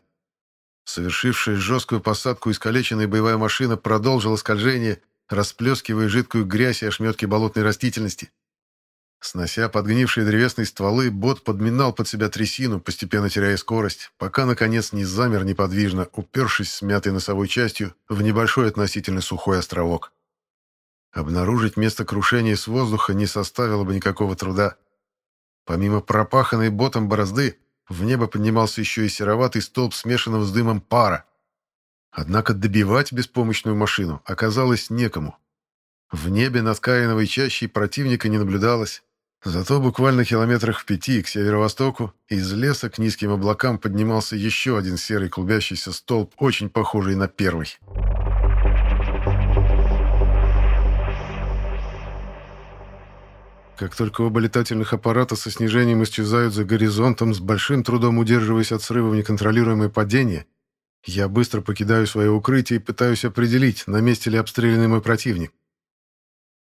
Совершившая жесткую посадку искалеченная боевая машина продолжила скольжение, расплескивая жидкую грязь и ошметки болотной растительности. Снося подгнившие древесные стволы, бот подминал под себя трясину, постепенно теряя скорость, пока, наконец, не замер неподвижно, упершись смятой носовой частью в небольшой относительно сухой островок. Обнаружить место крушения с воздуха не составило бы никакого труда. Помимо пропаханной ботом борозды, в небо поднимался еще и сероватый столб смешанного с дымом пара. Однако добивать беспомощную машину оказалось некому. В небе над Каиновой чащей противника не наблюдалось. Зато буквально километрах в пяти к северо-востоку из леса к низким облакам поднимался еще один серый клубящийся столб, очень похожий на первый. Как только оба летательных аппарата со снижением исчезают за горизонтом, с большим трудом удерживаясь от срыва в неконтролируемое падение, я быстро покидаю свое укрытие и пытаюсь определить, на месте ли обстрелянный мой противник.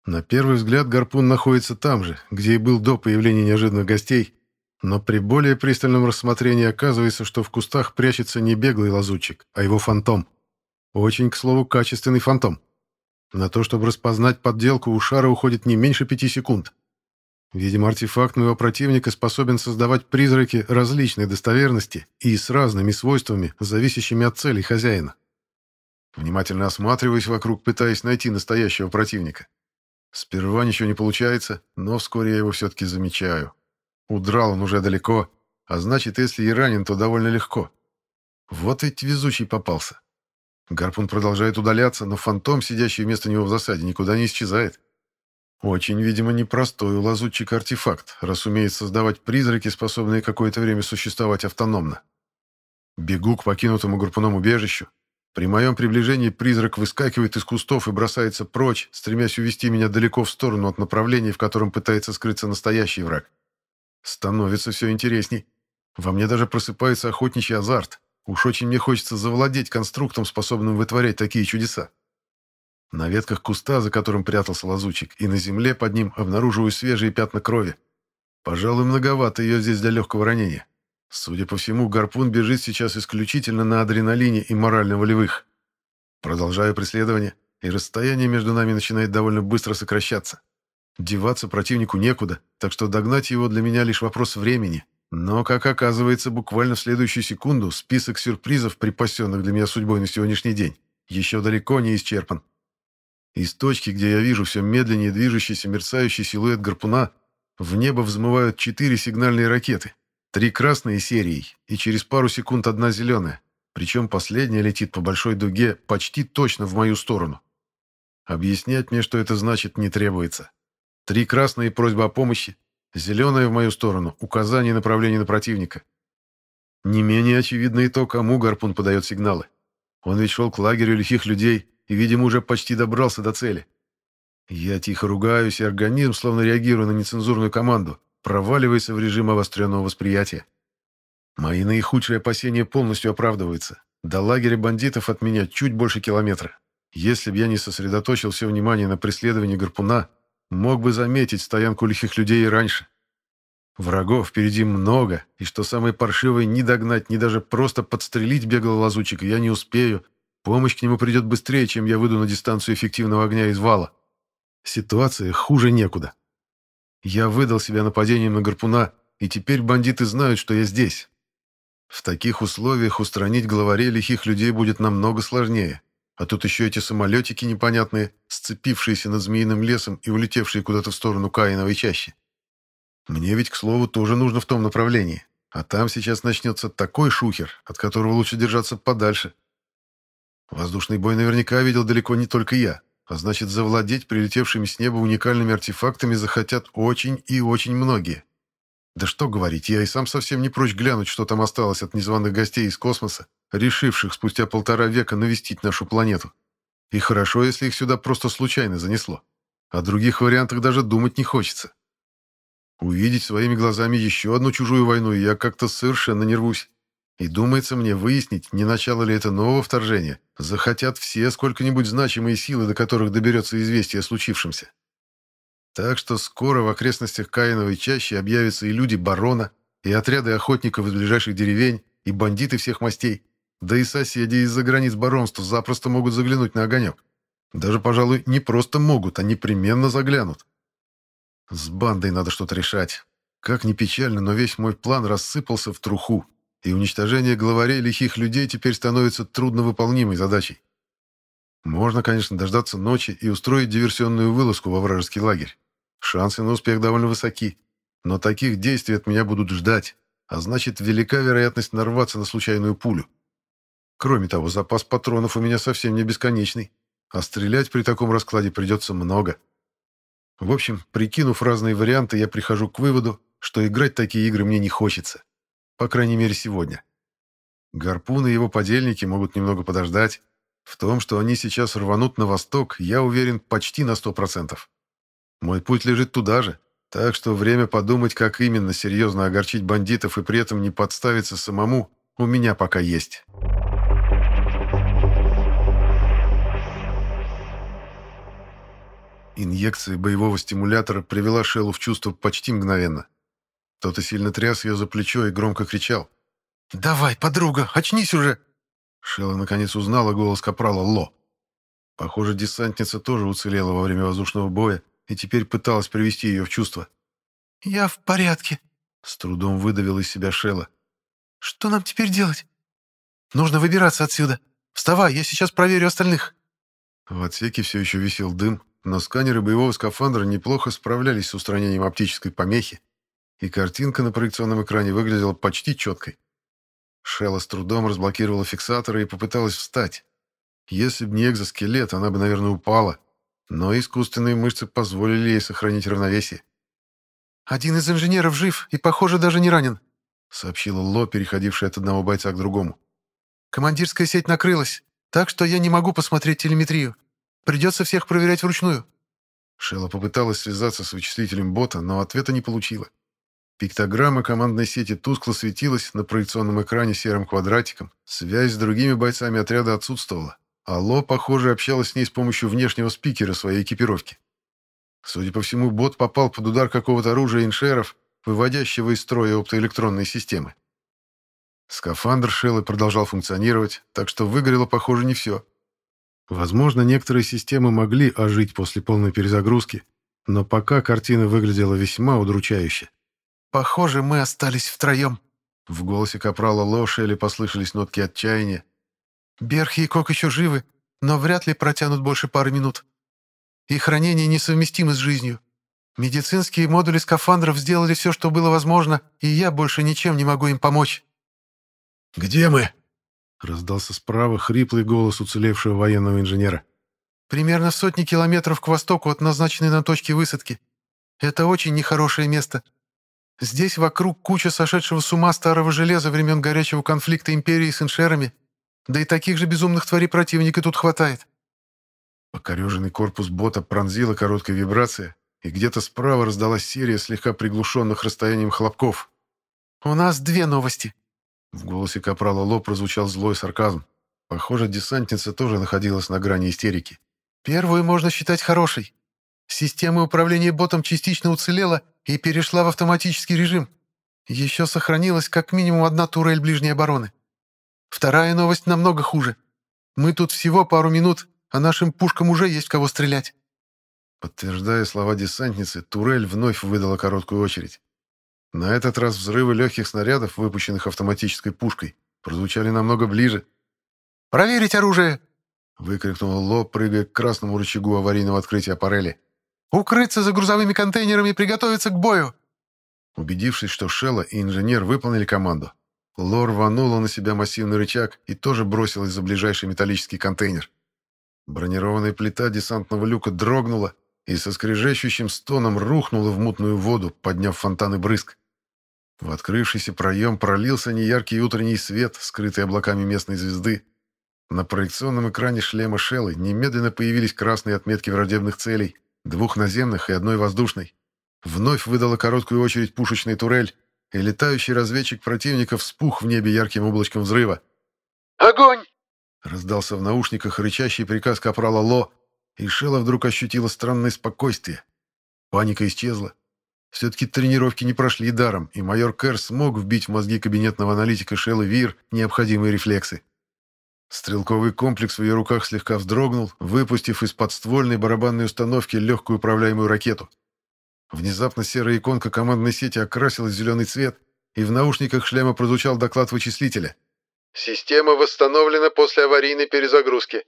На первый взгляд гарпун находится там же, где и был до появления неожиданных гостей, но при более пристальном рассмотрении оказывается, что в кустах прячется не беглый лазутчик, а его фантом. Очень, к слову, качественный фантом. На то, чтобы распознать подделку, у шара уходит не меньше пяти секунд. Видимо, артефакт моего противника способен создавать призраки различной достоверности и с разными свойствами, зависящими от целей хозяина. Внимательно осматриваюсь вокруг, пытаясь найти настоящего противника. Сперва ничего не получается, но вскоре я его все-таки замечаю. Удрал он уже далеко, а значит, если и ранен, то довольно легко. Вот ведь везучий попался. Гарпун продолжает удаляться, но фантом, сидящий вместо него в засаде, никуда не исчезает. Очень, видимо, непростой у лазутчика артефакт, раз умеет создавать призраки, способные какое-то время существовать автономно. Бегу к покинутому гарпуном убежищу. При моем приближении призрак выскакивает из кустов и бросается прочь, стремясь увести меня далеко в сторону от направления, в котором пытается скрыться настоящий враг. Становится все интересней. Во мне даже просыпается охотничий азарт. Уж очень мне хочется завладеть конструктом, способным вытворять такие чудеса. На ветках куста, за которым прятался лазучик, и на земле под ним обнаруживаю свежие пятна крови. Пожалуй, многовато ее здесь для легкого ранения. Судя по всему, гарпун бежит сейчас исключительно на адреналине и морально-волевых. Продолжаю преследование, и расстояние между нами начинает довольно быстро сокращаться. Деваться противнику некуда, так что догнать его для меня лишь вопрос времени. Но, как оказывается, буквально в следующую секунду список сюрпризов, припасенных для меня судьбой на сегодняшний день, еще далеко не исчерпан. Из точки, где я вижу все медленнее движущийся мерцающий силуэт гарпуна, в небо взмывают четыре сигнальные ракеты. Три красные серией, и через пару секунд одна зеленая. Причем последняя летит по большой дуге почти точно в мою сторону. Объяснять мне, что это значит, не требуется. Три красные просьба о помощи, зеленая в мою сторону, указание направления на противника. Не менее очевидно и то, кому гарпун подает сигналы. Он ведь шел к лагерю лихих людей и, видимо, уже почти добрался до цели. Я тихо ругаюсь, и организм, словно реагируя на нецензурную команду, проваливается в режим обостренного восприятия. Мои наихудшие опасения полностью оправдываются. До лагеря бандитов от меня чуть больше километра. Если бы я не сосредоточил все внимание на преследовании гарпуна, мог бы заметить стоянку лихих людей и раньше. Врагов впереди много, и что самое паршивое, ни догнать, ни даже просто подстрелить беглого лазучика я не успею. Помощь к нему придет быстрее, чем я выйду на дистанцию эффективного огня из вала. Ситуация хуже некуда. Я выдал себя нападением на гарпуна, и теперь бандиты знают, что я здесь. В таких условиях устранить главарей лихих людей будет намного сложнее. А тут еще эти самолетики непонятные, сцепившиеся над змеиным лесом и улетевшие куда-то в сторону Каиновой чащи. Мне ведь, к слову, тоже нужно в том направлении. А там сейчас начнется такой шухер, от которого лучше держаться подальше. Воздушный бой наверняка видел далеко не только я, а значит, завладеть прилетевшими с неба уникальными артефактами захотят очень и очень многие. Да что говорить, я и сам совсем не прочь глянуть, что там осталось от незваных гостей из космоса, решивших спустя полтора века навестить нашу планету. И хорошо, если их сюда просто случайно занесло. О других вариантах даже думать не хочется. Увидеть своими глазами еще одну чужую войну я как-то совершенно не рвусь. И думается мне выяснить, не начало ли это нового вторжения, захотят все сколько-нибудь значимые силы, до которых доберется известие о случившемся. Так что скоро в окрестностях Каиновой чащи объявятся и люди барона, и отряды охотников из ближайших деревень, и бандиты всех мастей. Да и соседи из-за границ баронства запросто могут заглянуть на огонек. Даже, пожалуй, не просто могут, а непременно заглянут. С бандой надо что-то решать. Как ни печально, но весь мой план рассыпался в труху, и уничтожение главарей лихих людей теперь становится трудновыполнимой задачей. Можно, конечно, дождаться ночи и устроить диверсионную вылазку во вражеский лагерь. Шансы на успех довольно высоки, но таких действий от меня будут ждать, а значит, велика вероятность нарваться на случайную пулю. Кроме того, запас патронов у меня совсем не бесконечный, а стрелять при таком раскладе придется много. В общем, прикинув разные варианты, я прихожу к выводу, что играть такие игры мне не хочется. По крайней мере, сегодня. Гарпун и его подельники могут немного подождать. В том, что они сейчас рванут на восток, я уверен почти на сто процентов. Мой путь лежит туда же, так что время подумать, как именно серьезно огорчить бандитов и при этом не подставиться самому, у меня пока есть». Инъекция боевого стимулятора привела Шеллу в чувство почти мгновенно. Кто-то сильно тряс ее за плечо и громко кричал. «Давай, подруга, очнись уже!» Шелла наконец узнала голос капрала Ло. Похоже, десантница тоже уцелела во время воздушного боя и теперь пыталась привести ее в чувство. «Я в порядке», — с трудом выдавил из себя Шелла. «Что нам теперь делать?» «Нужно выбираться отсюда. Вставай, я сейчас проверю остальных». В отсеке все еще висел дым, но сканеры боевого скафандра неплохо справлялись с устранением оптической помехи, и картинка на проекционном экране выглядела почти четкой. Шелла с трудом разблокировала фиксаторы и попыталась встать. Если бы не экзоскелет, она бы, наверное, упала, но искусственные мышцы позволили ей сохранить равновесие. «Один из инженеров жив и, похоже, даже не ранен», — сообщила Ло, переходившая от одного бойца к другому. «Командирская сеть накрылась, так что я не могу посмотреть телеметрию. Придется всех проверять вручную». Шелла попыталась связаться с вычислителем бота, но ответа не получила. Пиктограмма командной сети тускло светилась на проекционном экране серым квадратиком. Связь с другими бойцами отряда отсутствовала. Алло, похоже, общалась с ней с помощью внешнего спикера своей экипировки. Судя по всему, бот попал под удар какого-то оружия иншеров, выводящего из строя оптоэлектронные системы. Скафандр Шеллы продолжал функционировать, так что выгорело, похоже, не все. Возможно, некоторые системы могли ожить после полной перезагрузки, но пока картина выглядела весьма удручающе. «Похоже, мы остались втроем». В голосе капрала Лошели послышались нотки отчаяния. «Берхи и Кок еще живы, но вряд ли протянут больше пары минут. Их ранения несовместимы с жизнью. Медицинские модули скафандров сделали все, что было возможно, и я больше ничем не могу им помочь». «Где мы?» — раздался справа хриплый голос уцелевшего военного инженера. «Примерно в сотни километров к востоку от назначенной нам точки высадки. Это очень нехорошее место. Здесь вокруг куча сошедшего с ума старого железа времен горячего конфликта Империи с иншерами. Да и таких же безумных тварей противника тут хватает». Покореженный корпус бота пронзила короткая вибрация, и где-то справа раздалась серия слегка приглушенных расстоянием хлопков. «У нас две новости». В голосе капрала Ло прозвучал злой сарказм. Похоже, десантница тоже находилась на грани истерики. «Первую можно считать хорошей. Система управления ботом частично уцелела и перешла в автоматический режим. Еще сохранилась как минимум одна турель ближней обороны. Вторая новость намного хуже. Мы тут всего пару минут, а нашим пушкам уже есть кого стрелять». Подтверждая слова десантницы, турель вновь выдала короткую очередь. На этот раз взрывы легких снарядов, выпущенных автоматической пушкой, прозвучали намного ближе. «Проверить оружие!» — выкрикнул Ло, прыгая к красному рычагу аварийного открытия аппарели. «Укрыться за грузовыми контейнерами и приготовиться к бою!» Убедившись, что Шелла и инженер выполнили команду, Ло рванула на себя массивный рычаг и тоже бросилась за ближайший металлический контейнер. Бронированная плита десантного люка дрогнула и со скрежещущим стоном рухнула в мутную воду, подняв фонтаны брызг. В открывшийся проем пролился неяркий утренний свет, скрытый облаками местной звезды. На проекционном экране шлема Шеллы немедленно появились красные отметки враждебных целей, двух наземных и одной воздушной. Вновь выдала короткую очередь пушечная турель, и летающий разведчик противника вспух в небе ярким облачком взрыва. «Огонь!» — раздался в наушниках рычащий приказ капрала Ло, и Шелла вдруг ощутила странное спокойствие. Паника исчезла. Все-таки тренировки не прошли даром, и майор Кэр смог вбить в мозги кабинетного аналитика Шеллы Вир необходимые рефлексы. Стрелковый комплекс в ее руках слегка вздрогнул, выпустив из подствольной барабанной установки легкую управляемую ракету. Внезапно серая иконка командной сети окрасилась в зеленый цвет, и в наушниках шлема прозвучал доклад вычислителя. «Система восстановлена после аварийной перезагрузки.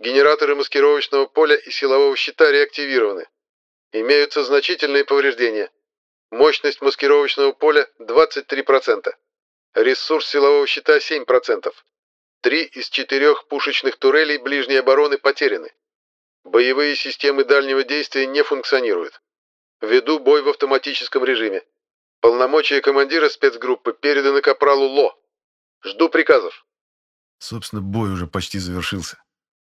Генераторы маскировочного поля и силового щита реактивированы. Имеются значительные повреждения. Мощность маскировочного поля 23%. Ресурс силового щита 7%. Три из четырех пушечных турелей ближней обороны потеряны. Боевые системы дальнего действия не функционируют. Веду бой в автоматическом режиме. Полномочия командира спецгруппы переданы капралу Ло. Жду приказов. Собственно, бой уже почти завершился.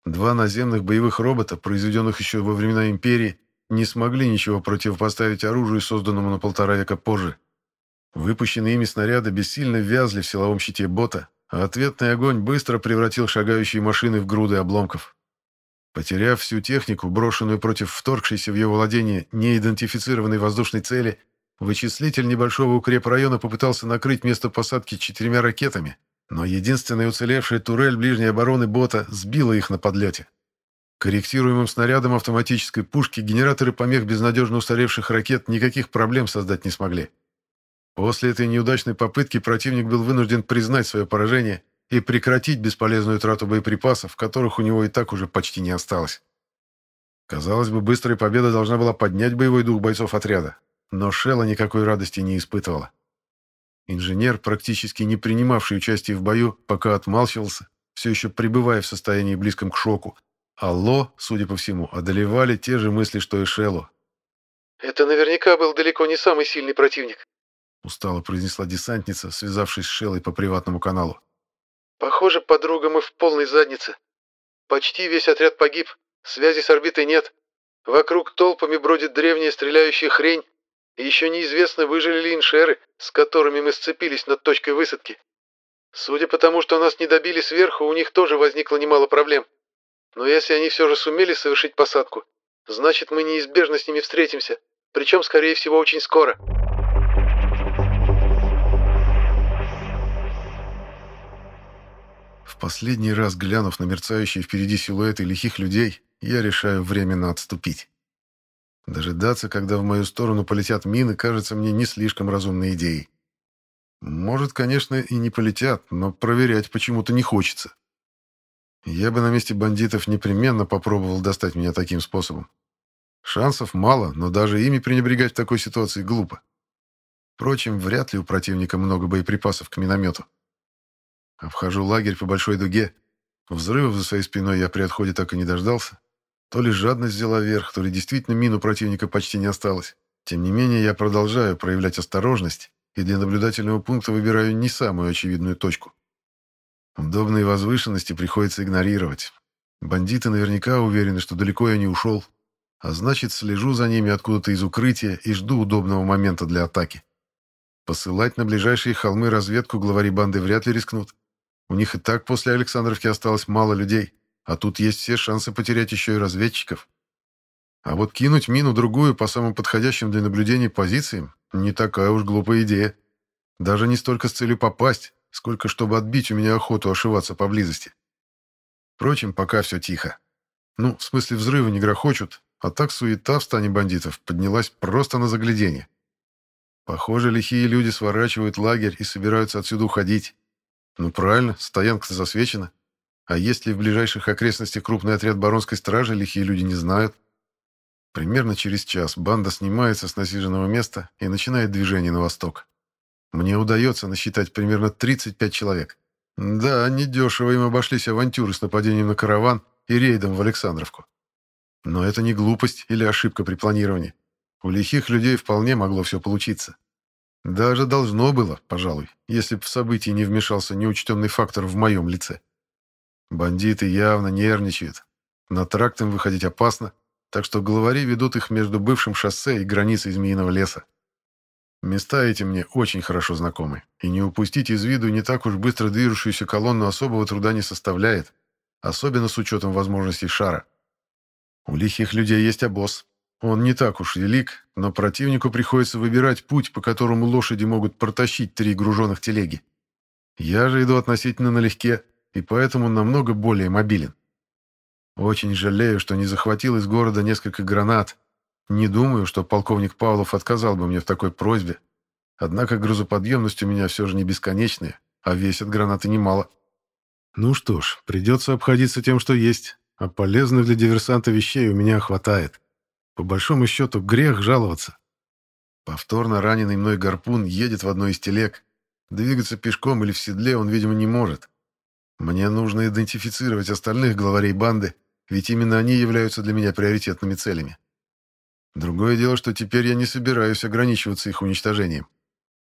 Два наземных боевых робота, произведенных еще во времена Империи, не смогли ничего противопоставить оружию, созданному на полтора века позже. Выпущенные ими снаряды бессильно вязли в силовом щите бота, а ответный огонь быстро превратил шагающие машины в груды обломков. Потеряв всю технику, брошенную против вторгшейся в его владение неидентифицированной воздушной цели, вычислитель небольшого укрепрайона попытался накрыть место посадки четырьмя ракетами, но единственная уцелевшая турель ближней обороны бота сбила их на подлете. Корректируемым снарядом автоматической пушки генераторы помех безнадежно устаревших ракет никаких проблем создать не смогли. После этой неудачной попытки противник был вынужден признать свое поражение и прекратить бесполезную трату боеприпасов, которых у него и так уже почти не осталось. Казалось бы, быстрая победа должна была поднять боевой дух бойцов отряда, но Шелла никакой радости не испытывала. Инженер, практически не принимавший участие в бою, пока отмалчивался, все еще пребывая в состоянии близком к шоку. А Ло, судя по всему, одолевали те же мысли, что и Шелло. «Это наверняка был далеко не самый сильный противник», устало произнесла десантница, связавшись с Шеллой по приватному каналу. «Похоже, подруга мы в полной заднице. Почти весь отряд погиб, связи с орбитой нет. Вокруг толпами бродит древняя стреляющая хрень, И еще неизвестно, выжили ли иншеры, с которыми мы сцепились над точкой высадки. Судя по тому, что нас не добили сверху, у них тоже возникло немало проблем. Но если они все же сумели совершить посадку, значит, мы неизбежно с ними встретимся, причем, скорее всего, очень скоро. Последний раз, глянув на мерцающие впереди силуэты лихих людей, я решаю временно отступить. Дожидаться, когда в мою сторону полетят мины, кажется мне не слишком разумной идеей. Может, конечно, и не полетят, но проверять почему-то не хочется. Я бы на месте бандитов непременно попробовал достать меня таким способом. Шансов мало, но даже ими пренебрегать в такой ситуации глупо. Впрочем, вряд ли у противника много боеприпасов к миномету. Обхожу лагерь по большой дуге. Взрывов за своей спиной я при отходе так и не дождался. То ли жадность взяла верх, то ли действительно мину противника почти не осталось. Тем не менее, я продолжаю проявлять осторожность и для наблюдательного пункта выбираю не самую очевидную точку. Удобные возвышенности приходится игнорировать. Бандиты наверняка уверены, что далеко я не ушел, а значит, слежу за ними откуда-то из укрытия и жду удобного момента для атаки. Посылать на ближайшие холмы разведку главари банды вряд ли рискнут. У них и так после Александровки осталось мало людей, а тут есть все шансы потерять еще и разведчиков. А вот кинуть мину-другую по самым подходящим для наблюдения позициям не такая уж глупая идея. Даже не столько с целью попасть, сколько чтобы отбить у меня охоту ошиваться поблизости. Впрочем, пока все тихо. Ну, в смысле взрывы не грохочут, а так суета в стане бандитов поднялась просто на заглядение. Похоже, лихие люди сворачивают лагерь и собираются отсюда уходить. Ну правильно, стоянка-то засвечена. А есть ли в ближайших окрестностях крупный отряд баронской стражи, лихие люди не знают. Примерно через час банда снимается с насиженного места и начинает движение на восток. Мне удается насчитать примерно 35 человек. Да, недешево им обошлись авантюры с нападением на караван и рейдом в Александровку. Но это не глупость или ошибка при планировании. У лихих людей вполне могло все получиться. Даже должно было, пожалуй, если бы в событии не вмешался неучтенный фактор в моем лице. Бандиты явно нервничают. На тракт им выходить опасно, так что главари ведут их между бывшим шоссе и границей Змеиного леса. Места эти мне очень хорошо знакомы, и не упустить из виду не так уж быстро движущуюся колонну особого труда не составляет, особенно с учетом возможностей шара. У лихих людей есть обоз. Он не так уж велик, но противнику приходится выбирать путь, по которому лошади могут протащить три груженных телеги. Я же иду относительно налегке, и поэтому намного более мобилен. Очень жалею, что не захватил из города несколько гранат, не думаю, что полковник Павлов отказал бы мне в такой просьбе. Однако грузоподъемность у меня все же не бесконечная, а весят гранаты немало. Ну что ж, придется обходиться тем, что есть, а полезных для диверсанта вещей у меня хватает. По большому счету, грех жаловаться. Повторно раненый мной гарпун едет в одной из телег. Двигаться пешком или в седле он, видимо, не может. Мне нужно идентифицировать остальных главарей банды, ведь именно они являются для меня приоритетными целями. Другое дело, что теперь я не собираюсь ограничиваться их уничтожением.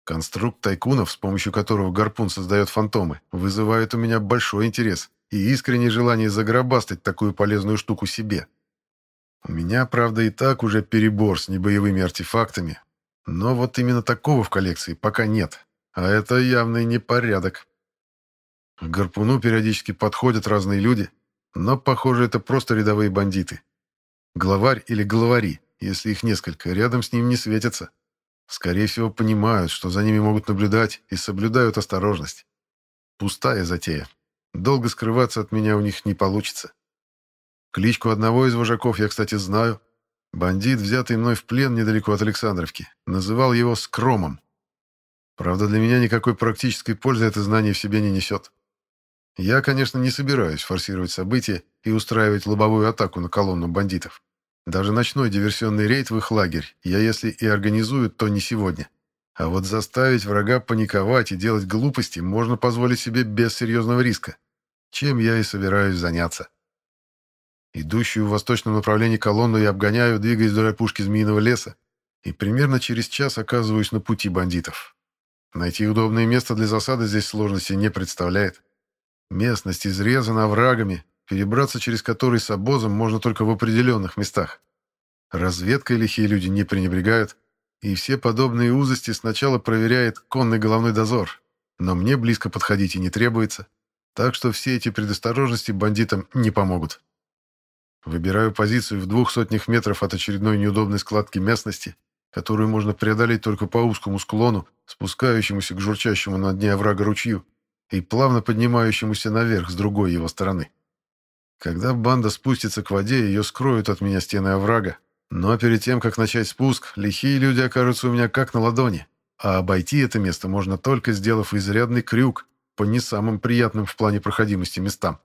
Конструкт тайкунов, с помощью которого гарпун создает фантомы, вызывает у меня большой интерес и искреннее желание загробастать такую полезную штуку себе. У меня, правда, и так уже перебор с небоевыми артефактами, но вот именно такого в коллекции пока нет, а это явный непорядок. К гарпуну периодически подходят разные люди, но, похоже, это просто рядовые бандиты. Главарь или главари, если их несколько, рядом с ним не светятся. Скорее всего, понимают, что за ними могут наблюдать и соблюдают осторожность. Пустая затея. Долго скрываться от меня у них не получится. Кличку одного из вожаков я, кстати, знаю. Бандит, взятый мной в плен недалеко от Александровки, называл его Скромом. Правда, для меня никакой практической пользы это знание в себе не несет. Я, конечно, не собираюсь форсировать события и устраивать лобовую атаку на колонну бандитов. Даже ночной диверсионный рейд в их лагерь я, если и организую, то не сегодня. А вот заставить врага паниковать и делать глупости можно позволить себе без серьезного риска, чем я и собираюсь заняться. Идущую в восточном направлении колонну я обгоняю, двигаясь вдоль опушки Змеиного леса, и примерно через час оказываюсь на пути бандитов. Найти удобное место для засады здесь сложности не представляет. Местность изрезана оврагами, перебраться через который с обозом можно только в определенных местах. Разведкой лихие люди не пренебрегают, и все подобные узости сначала проверяет конный головной дозор, но мне близко подходить и не требуется, так что все эти предосторожности бандитам не помогут. Выбираю позицию в двух сотнях метров от очередной неудобной складки местности, которую можно преодолеть только по узкому склону, спускающемуся к журчащему на дне оврага ручью и плавно поднимающемуся наверх с другой его стороны. Когда банда спустится к воде, ее скроют от меня стены оврага, но перед тем, как начать спуск, лихие люди окажутся у меня как на ладони, а обойти это место можно только сделав изрядный крюк по не самым приятным в плане проходимости местам.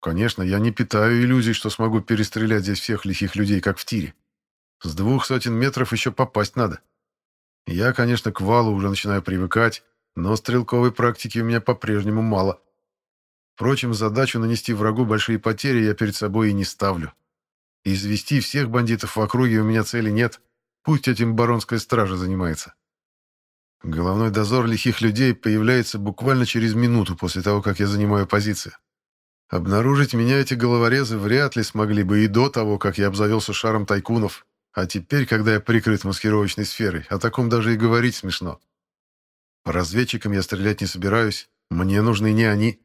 Конечно, я не питаю иллюзий, что смогу перестрелять здесь всех лихих людей, как в тире. С двух сотен метров еще попасть надо. Я, конечно, к валу уже начинаю привыкать, но стрелковой практики у меня по-прежнему мало. Впрочем, задачу нанести врагу большие потери я перед собой и не ставлю. Извести всех бандитов в округе у меня цели нет. Пусть этим баронская стража занимается. Головной дозор лихих людей появляется буквально через минуту после того, как я занимаю позицию. Обнаружить меня эти головорезы вряд ли смогли бы и до того, как я обзавелся шаром тайкунов, а теперь, когда я прикрыт маскировочной сферой, о таком даже и говорить смешно. По разведчикам я стрелять не собираюсь, мне нужны не они.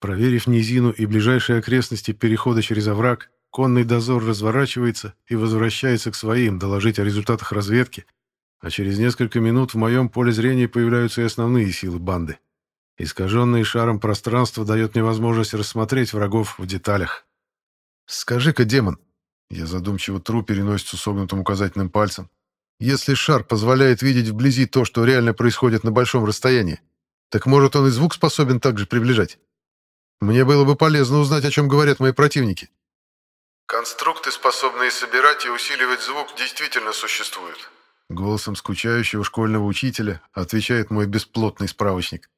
Проверив низину и ближайшие окрестности перехода через овраг, конный дозор разворачивается и возвращается к своим доложить о результатах разведки, а через несколько минут в моем поле зрения появляются и основные силы банды. Искаженное шаром пространство дает мне возможность рассмотреть врагов в деталях. «Скажи-ка, демон!» Я задумчиво тру переносицу согнутым указательным пальцем. «Если шар позволяет видеть вблизи то, что реально происходит на большом расстоянии, так может он и звук способен также приближать?» Мне было бы полезно узнать, о чем говорят мои противники. Конструкты, способные собирать и усиливать звук, действительно существуют. Голосом скучающего школьного учителя отвечает мой бесплотный справочник.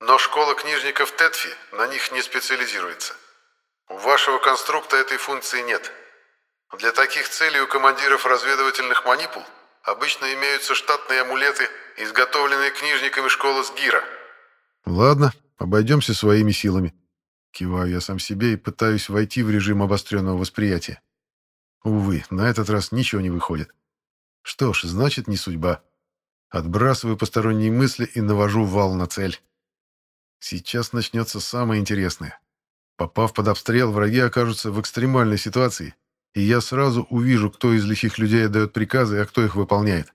Но школа книжников Тетфи на них не специализируется. У вашего конструкта этой функции нет. Для таких целей у командиров разведывательных манипул обычно имеются штатные амулеты, изготовленные книжниками школы Сгира. Ладно, обойдемся своими силами. Киваю я сам себе и пытаюсь войти в режим обостренного восприятия. Увы, на этот раз ничего не выходит. Что ж, значит, не судьба. Отбрасываю посторонние мысли и навожу вал на цель. Сейчас начнется самое интересное. Попав под обстрел, враги окажутся в экстремальной ситуации, и я сразу увижу, кто из лихих людей отдает приказы, а кто их выполняет.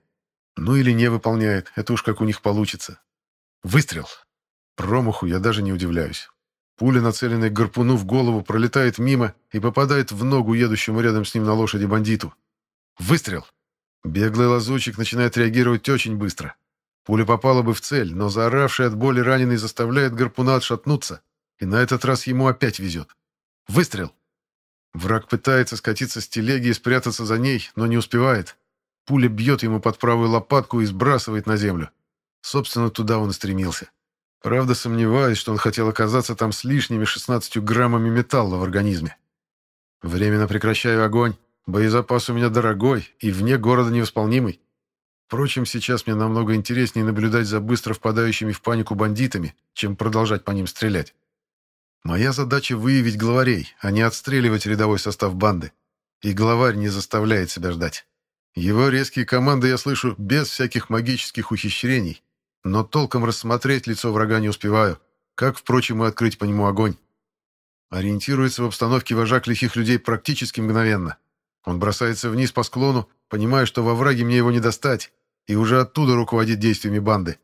Ну или не выполняет, это уж как у них получится. Выстрел. Промаху я даже не удивляюсь. Пуля, нацеленная к гарпуну в голову, пролетает мимо и попадает в ногу едущему рядом с ним на лошади бандиту. Выстрел! Беглый лазучик начинает реагировать очень быстро. Пуля попала бы в цель, но заоравший от боли раненый заставляет гарпуна отшатнуться, и на этот раз ему опять везет. Выстрел! Враг пытается скатиться с телеги и спрятаться за ней, но не успевает. Пуля бьет ему под правую лопатку и сбрасывает на землю. Собственно, туда он и стремился. Правда, сомневаюсь, что он хотел оказаться там с лишними 16 граммами металла в организме. Временно прекращаю огонь. Боезапас у меня дорогой и вне города невосполнимый. Впрочем, сейчас мне намного интереснее наблюдать за быстро впадающими в панику бандитами, чем продолжать по ним стрелять. Моя задача выявить главарей, а не отстреливать рядовой состав банды. И главарь не заставляет себя ждать. Его резкие команды я слышу без всяких магических ухищрений, но толком рассмотреть лицо врага не успеваю, как, впрочем, и открыть по нему огонь. Ориентируется в обстановке вожак лихих людей практически мгновенно. Он бросается вниз по склону, понимая, что во враге мне его не достать, и уже оттуда руководит действиями банды.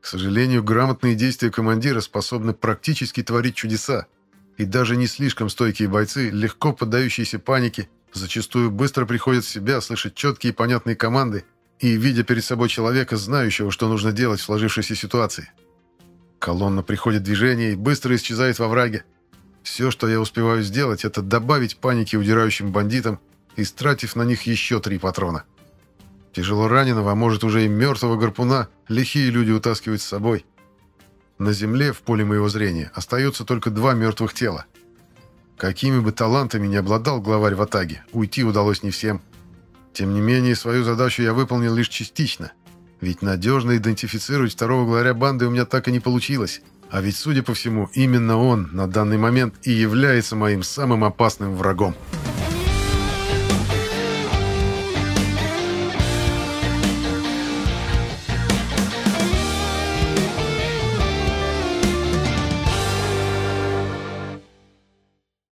К сожалению, грамотные действия командира способны практически творить чудеса, и даже не слишком стойкие бойцы, легко поддающиеся панике, зачастую быстро приходят в себя, слышать четкие и понятные команды и видя перед собой человека, знающего, что нужно делать в сложившейся ситуации. Колонна приходит в движение и быстро исчезает во враге. Все, что я успеваю сделать, это добавить паники удирающим бандитам, истратив на них еще три патрона. Тяжело раненого, а может уже и мертвого гарпуна, лихие люди утаскивают с собой. На земле, в поле моего зрения, остаются только два мертвых тела. Какими бы талантами ни обладал главарь в Атаге, уйти удалось не всем. Тем не менее, свою задачу я выполнил лишь частично. Ведь надежно идентифицировать второго главаря банды у меня так и не получилось. А ведь, судя по всему, именно он на данный момент и является моим самым опасным врагом.